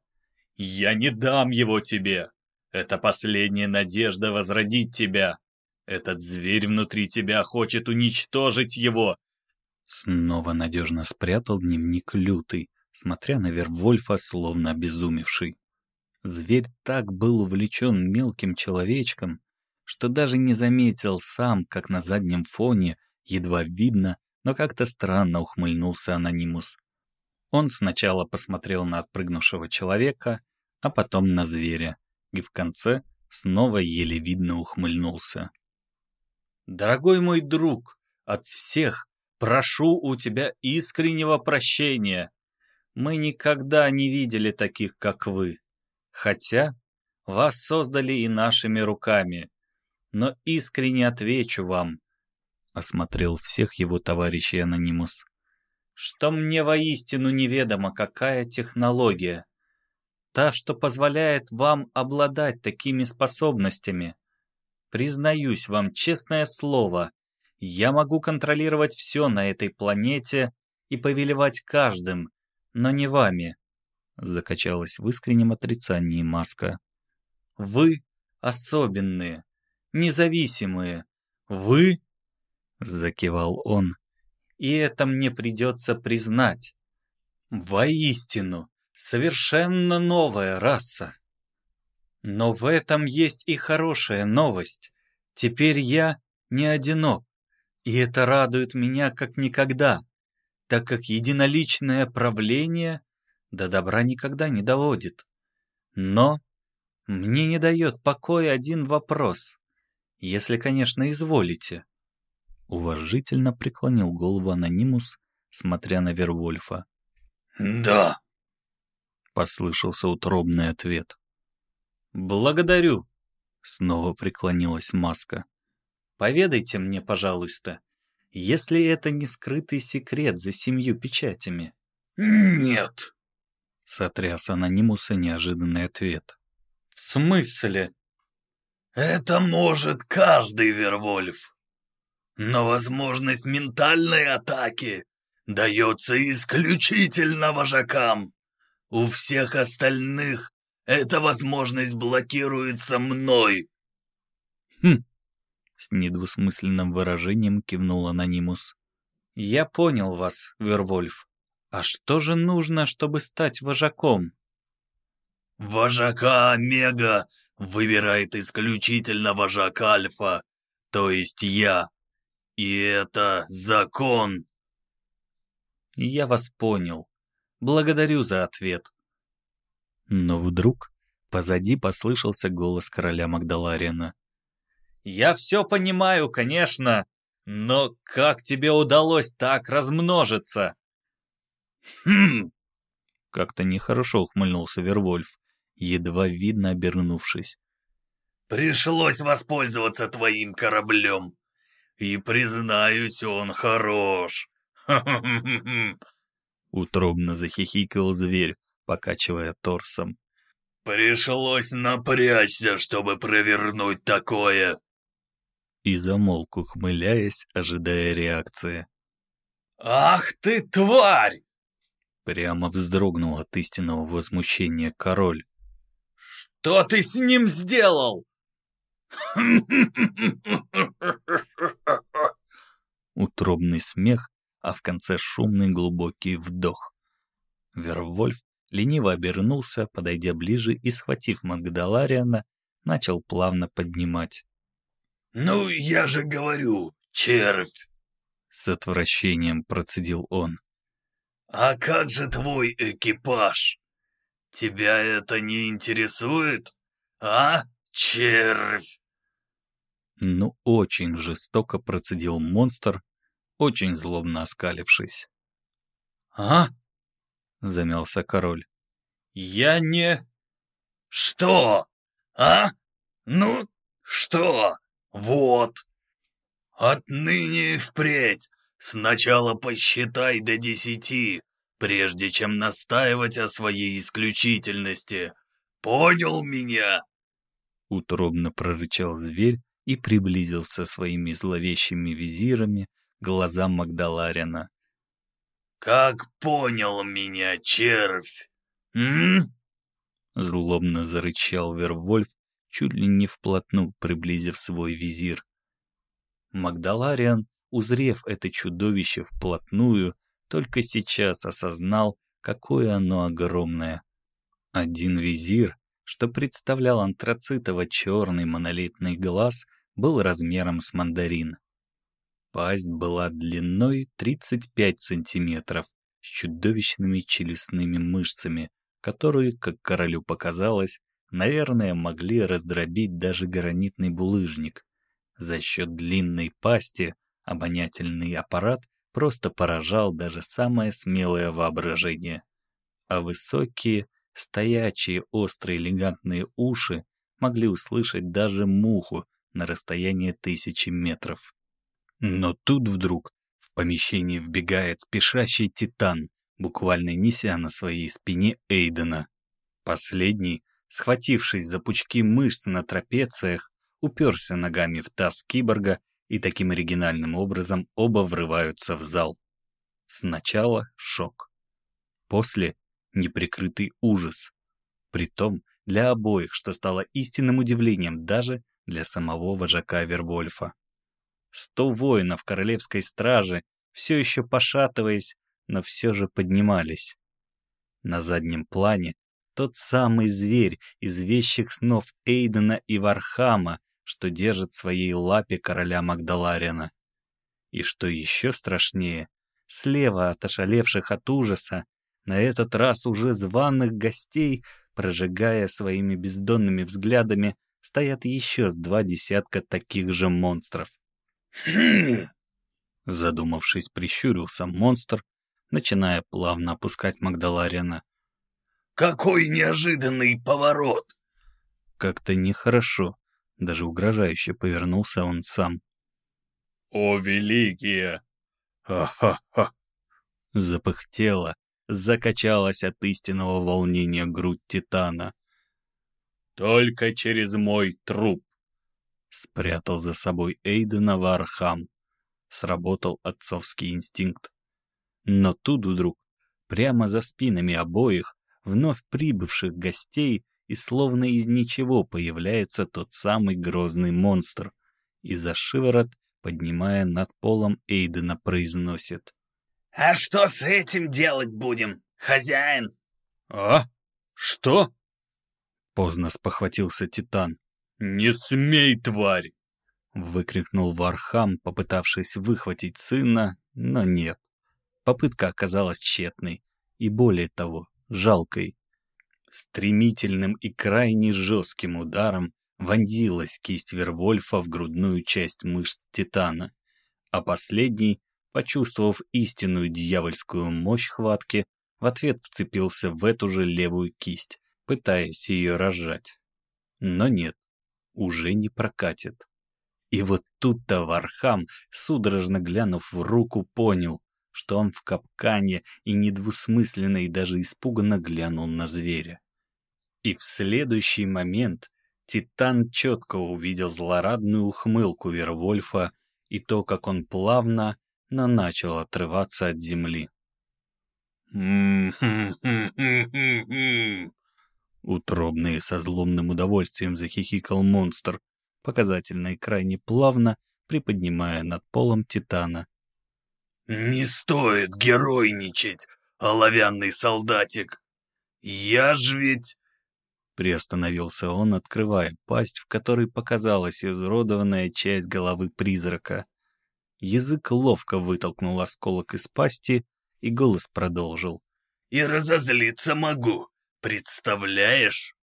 «Я не дам его тебе! Это последняя надежда возродить тебя! Этот зверь внутри тебя хочет уничтожить его!» Снова надежно спрятал дневник лютый, смотря на Вервольфа, словно обезумевший. Зверь так был увлечен мелким человечком, что даже не заметил сам, как на заднем фоне, едва видно, но как-то странно ухмыльнулся анонимус. Он сначала посмотрел на отпрыгнувшего человека, а потом на зверя, и в конце снова еле видно ухмыльнулся. «Дорогой мой друг, от всех прошу у тебя искреннего прощения. Мы никогда не видели таких, как вы. Хотя вас создали и нашими руками. Но искренне отвечу вам, — осмотрел всех его товарищей Анонимус, — что мне воистину неведома какая технология. Та, что позволяет вам обладать такими способностями. Признаюсь вам, честное слово, я могу контролировать все на этой планете и повелевать каждым, но не вами. Закачалась в искреннем отрицании маска. Вы особенные, независимые. Вы? Закивал он. И это мне придется признать. Воистину, совершенно новая раса. Но в этом есть и хорошая новость. Теперь я не одинок, и это радует меня как никогда, так как единоличное правление до добра никогда не доводит. Но мне не дает покоя один вопрос, если, конечно, изволите. Уважительно преклонил голову анонимус, смотря на Вервольфа. «Да», — послышался утробный ответ. «Благодарю», — снова преклонилась маска. «Поведайте мне, пожалуйста, если это не скрытый секрет за семью печатями». «Нет», Сотряс анонимуса неожиданный ответ. «В смысле?» «Это может каждый Вервольф». Но возможность ментальной атаки дается исключительно вожакам. У всех остальных эта возможность блокируется мной. Хм. С недвусмысленным выражением кивнул Анонимус. Я понял вас, Вервольф. А что же нужно, чтобы стать вожаком? Вожака Омега выбирает исключительно вожак Альфа, то есть я. И это закон. Я вас понял. Благодарю за ответ. Но вдруг позади послышался голос короля Магдалариана. «Я все понимаю, конечно, но как тебе удалось так размножиться?» Хм! Как-то нехорошо ухмыльнулся Вервольф, едва видно обернувшись. Пришлось воспользоваться твоим кораблем. И, признаюсь, он хорош. Утробно захихикал зверь, покачивая торсом. «Пришлось напрячься, чтобы провернуть такое!» И замолк, ухмыляясь, ожидая реакции. «Ах ты, тварь!» Прямо вздрогнул от истинного возмущения король. «Что ты с ним сделал?» Утробный смех, а в конце шумный глубокий вдох. Вервольф лениво обернулся, подойдя ближе и, схватив Магдалариана, начал плавно поднимать. «Ну, я же говорю, червь!» С отвращением процедил он. «А как же твой экипаж? Тебя это не интересует? А, червь?» Ну, очень жестоко процедил монстр, очень злобно оскалившись. «А?» — замялся король. «Я не...» «Что? А? Ну, что? Вот. Отныне и впредь сначала посчитай до десяти, прежде чем настаивать о своей исключительности. Понял меня?» Утробно прорычал зверь и приблизился своими зловещими визирами к глазам Магдаларина. «Как понял меня, червь? М?» Злобно зарычал Вервольф, чуть ли не вплотную приблизив свой визир. Магдалариан, узрев это чудовище вплотную, только сейчас осознал, какое оно огромное. Один визир, что представлял антрацитово-черный монолитный глаз, был размером с мандарин. Пасть была длиной 35 сантиметров, с чудовищными челюстными мышцами, которые, как королю показалось, наверное, могли раздробить даже гранитный булыжник. За счет длинной пасти обонятельный аппарат просто поражал даже самое смелое воображение. А высокие, стоячие, острые, элегантные уши могли услышать даже муху на расстоянии тысячи метров. Но тут вдруг в помещение вбегает спешащий титан, буквально неся на своей спине Эйдена. Последний, схватившись за пучки мышц на трапециях, уперся ногами в таз киборга, и таким оригинальным образом оба врываются в зал. Сначала шок. После неприкрытый ужас. Притом для обоих, что стало истинным удивлением даже для самого вожака Вервольфа. Сто воинов королевской стражи, все еще пошатываясь, но все же поднимались. На заднем плане тот самый зверь из вещих снов Эйдена и Вархама, что держит в своей лапе короля Магдаларина. И что еще страшнее, слева от ошалевших от ужаса, на этот раз уже званых гостей, прожигая своими бездонными взглядами, стоят еще с два десятка таких же монстров. Задумавшись, прищурился монстр, начиная плавно опускать Магдалариана. «Какой неожиданный поворот!» Как-то нехорошо, даже угрожающе повернулся он сам. «О, великие! Ха-ха-ха!» Запыхтела, закачалась от истинного волнения грудь Титана. «Только через мой труп!» Спрятал за собой Эйдена Вархам. Сработал отцовский инстинкт. Но тут вдруг, прямо за спинами обоих, вновь прибывших гостей, и словно из ничего появляется тот самый грозный монстр, и за шиворот, поднимая над полом Эйдена, произносит. «А что с этим делать будем, хозяин?» «А? Что?» Поздно спохватился Титан. «Не смей, тварь!» Выкрикнул Вархам, попытавшись выхватить сына, но нет. Попытка оказалась тщетной и, более того, жалкой. Стремительным и крайне жестким ударом вонзилась кисть Вервольфа в грудную часть мышц Титана, а последний, почувствовав истинную дьявольскую мощь хватки, в ответ вцепился в эту же левую кисть, пытаясь ее разжать. Но нет, уже не прокатит. И вот тут-то Вархам, судорожно глянув в руку, понял, что он в капкане и недвусмысленно и даже испуганно глянул на зверя. И в следующий момент Титан четко увидел злорадную ухмылку Вервольфа и то, как он плавно, но начал отрываться от земли. Утробно и со злобным удовольствием захихикал монстр, показательно и крайне плавно приподнимая над полом Титана. «Не стоит геройничать, оловянный солдатик! Я ж ведь...» Приостановился он, открывая пасть, в которой показалась изуродованная часть головы призрака. Язык ловко вытолкнул осколок из пасти, и голос продолжил. «И разозлиться могу, представляешь?»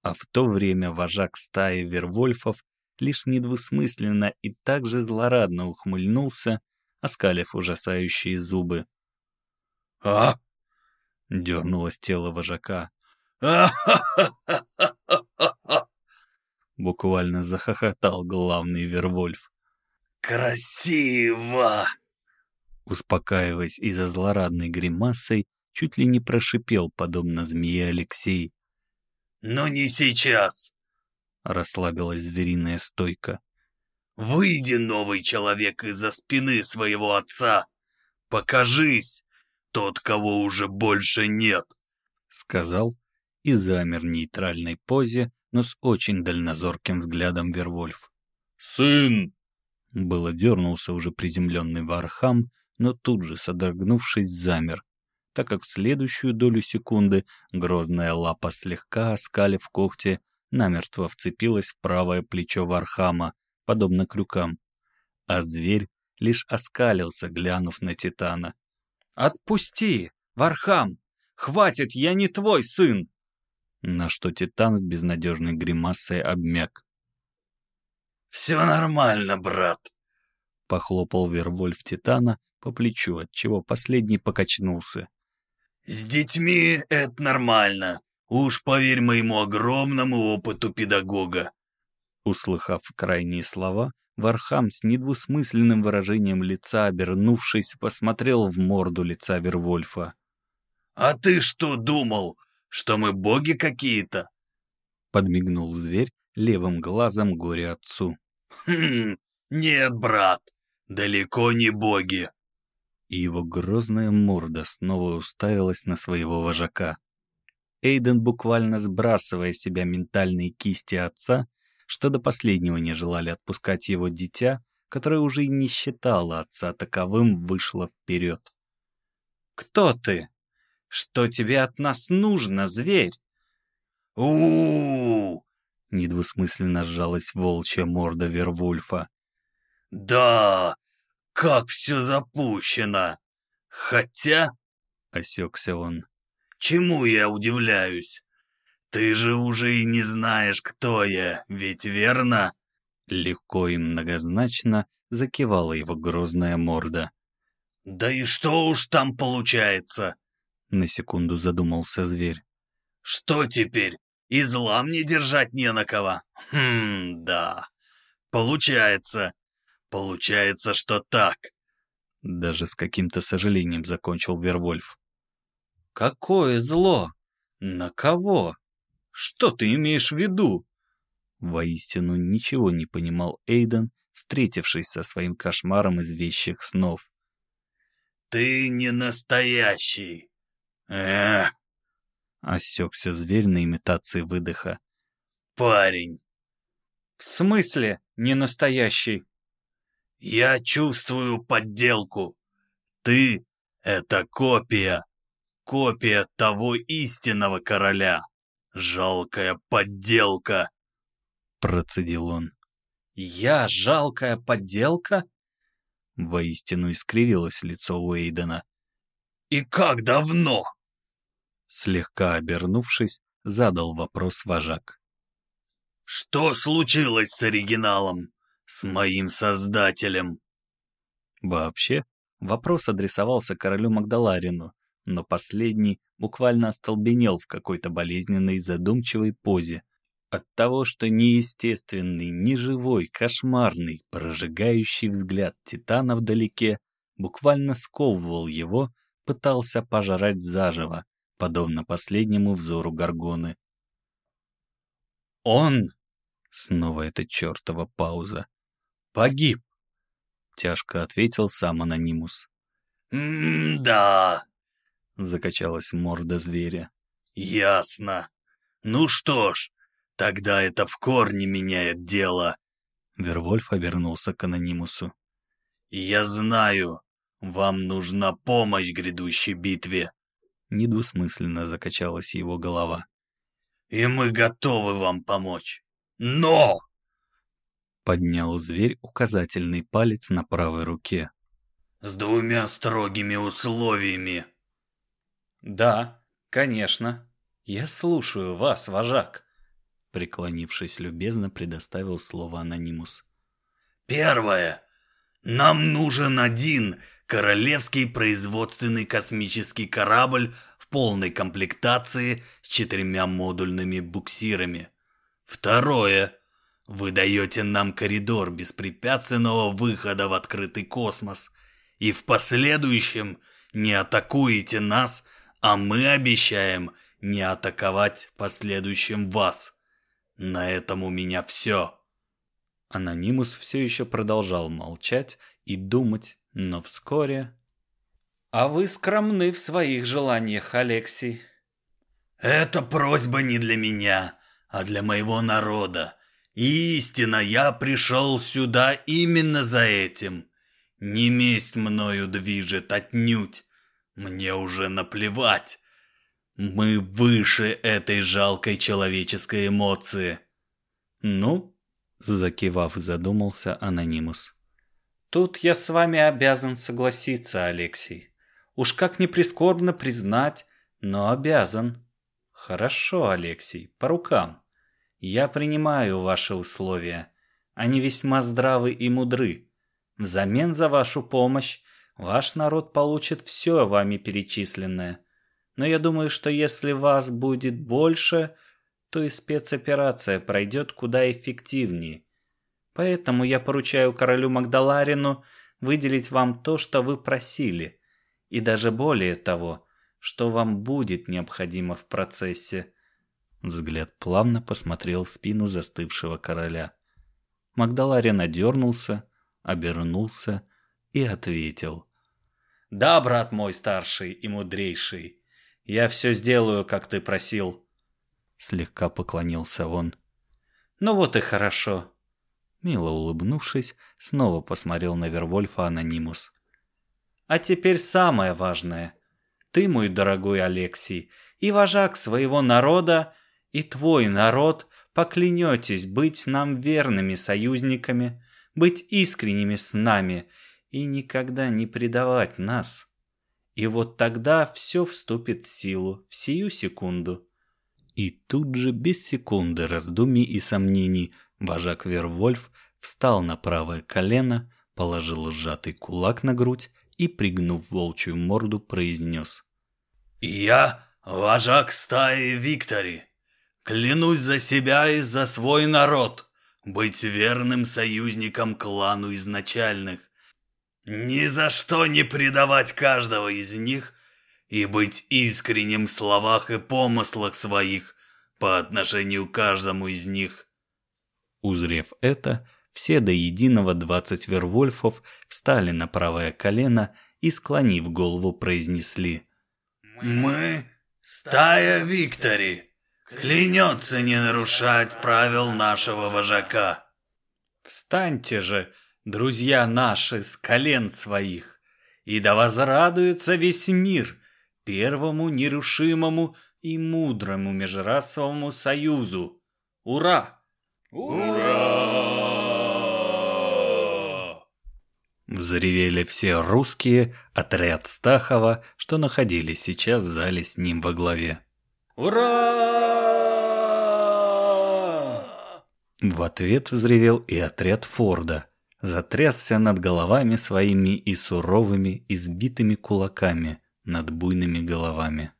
А в то время вожак стаи вервольфов лишь недвусмысленно и также злорадно ухмыльнулся, оскалив ужасающие зубы. «А?» — дернулось тело вожака. Буквально захохотал главный Вервольф. «Красиво!» Успокаиваясь из-за злорадной гримасой, чуть ли не прошипел, подобно змее Алексей. «Но не сейчас!» — расслабилась звериная стойка. «Выйди, новый человек, из-за спины своего отца! Покажись! Тот, кого уже больше нет!» — сказал и замер в нейтральной позе, но с очень дальнозорким взглядом Вервольф. «Сын!» Было дернулся уже приземленный Вархам, но тут же, содрогнувшись, замер, так как в следующую долю секунды грозная лапа слегка, оскалив когти, намертво вцепилась в правое плечо Вархама, подобно крюкам. А зверь лишь оскалился, глянув на Титана. «Отпусти, Вархам! Хватит, я не твой сын!» На что Титан с безнадежной гримасой обмяк. «Все нормально, брат!» Похлопал Вервольф Титана по плечу, отчего последний покачнулся. «С детьми это нормально. Уж поверь моему огромному опыту педагога». Услыхав крайние слова, Вархам с недвусмысленным выражением лица, обернувшись, посмотрел в морду лица Вервольфа. «А ты что думал, что мы боги какие-то?» Подмигнул зверь левым глазом горе-отцу. «Хм, нет, брат, далеко не боги!» И его грозная морда снова уставилась на своего вожака. Эйден, буквально сбрасывая с себя ментальные кисти отца, что до последнего не желали отпускать его дитя, которое уже и не считало отца таковым, вышло вперед. «Кто ты? Что тебе от нас нужно, зверь?» у недвусмысленно сжалась волчья морда Вервульфа. «Да, как все запущено! Хотя...» — осекся он. «Чему я удивляюсь? Ты же уже и не знаешь, кто я, ведь верно?» Легко и многозначно закивала его грозная морда. «Да и что уж там получается?» На секунду задумался зверь. «Что теперь? И зла мне держать не на кого? Хм, да. Получается. Получается, что так». Даже с каким-то сожалением закончил Вервольф. «Какое зло? На кого? Что ты имеешь в виду?» Воистину ничего не понимал Эйден, встретившись со своим кошмаром из вещих снов. «Ты не настоящий!» «Эх!» — осекся зверь на имитации выдоха. «Парень!» «В смысле не настоящий?» «Я чувствую подделку. Ты — это копия, копия того истинного короля. Жалкая подделка!» Процедил он. «Я жалкая подделка?» Воистину искривилось лицо Уэйдена. «И как давно?» Слегка обернувшись, задал вопрос вожак. «Что случилось с оригиналом? С моим создателем?» Вообще, вопрос адресовался королю Магдаларину, но последний буквально остолбенел в какой-то болезненной задумчивой позе, от того, что неестественный, неживой, кошмарный, прожигающий взгляд Титана вдалеке буквально сковывал его, пытался пожрать заживо, подобно последнему взору Гаргоны. «Он!» — снова эта чертова пауза. «Погиб!» — тяжко ответил сам Анонимус. «М-да!» — закачалась морда зверя. «Ясно. Ну что ж, Тогда это в корне меняет дело. Вервольф обернулся к анонимусу. Я знаю, вам нужна помощь в грядущей битве. Недвусмысленно закачалась его голова. И мы готовы вам помочь. Но! Поднял зверь указательный палец на правой руке. С двумя строгими условиями. Да, конечно. Я слушаю вас, вожак. Преклонившись любезно, предоставил слово анонимус. «Первое. Нам нужен один королевский производственный космический корабль в полной комплектации с четырьмя модульными буксирами. Второе. Вы даете нам коридор беспрепятственного выхода в открытый космос. И в последующем не атакуете нас, а мы обещаем не атаковать в последующем вас. На этом у меня все. Анонимус все еще продолжал молчать и думать, но вскоре... «А вы скромны в своих желаниях, Алексей». «Это просьба не для меня, а для моего народа. Истинно, я пришел сюда именно за этим. Не месть мною движет отнюдь. Мне уже наплевать. Мы выше этой жалкой человеческой эмоции. Ну, закивав, задумался анонимус. Тут я с вами обязан согласиться, Алексей. Уж как не прискорбно признать, но обязан. Хорошо, Алексей, по рукам. Я принимаю ваши условия. Они весьма здравы и мудры. Взамен за вашу помощь ваш народ получит все вами перечисленное – но я думаю, что если вас будет больше, то и спецоперация пройдет куда эффективнее. Поэтому я поручаю королю Магдаларину выделить вам то, что вы просили, и даже более того, что вам будет необходимо в процессе. Взгляд плавно посмотрел в спину застывшего короля. Магдаларин одернулся, обернулся и ответил. «Да, брат мой старший и мудрейший, я все сделаю, как ты просил. Слегка поклонился он. Ну вот и хорошо. Мило улыбнувшись, снова посмотрел на Вервольфа Анонимус. А теперь самое важное. Ты, мой дорогой Алексей, и вожак своего народа, и твой народ поклянетесь быть нам верными союзниками, быть искренними с нами и никогда не предавать нас. И вот тогда все вступит в силу, в сию секунду. И тут же, без секунды раздумий и сомнений, вожак Вервольф встал на правое колено, положил сжатый кулак на грудь и, пригнув волчью морду, произнес. «Я вожак стаи Виктори. Клянусь за себя и за свой народ быть верным союзником клану изначальных, ни за что не предавать каждого из них и быть искренним в словах и помыслах своих по отношению к каждому из них. Узрев это, все до единого двадцать вервольфов встали на правое колено и, склонив голову, произнесли. «Мы, стая Виктори, клянется не нарушать правил нашего вожака». «Встаньте же, друзья наши, с колен своих, и да возрадуется весь мир первому нерушимому и мудрому межрасовому союзу. Ура!» «Ура!» Взревели все русские, отряд Стахова, что находились сейчас в зале с ним во главе. «Ура!» В ответ взревел и отряд Форда. Затрясся над головами своими и суровыми, избитыми кулаками над буйными головами.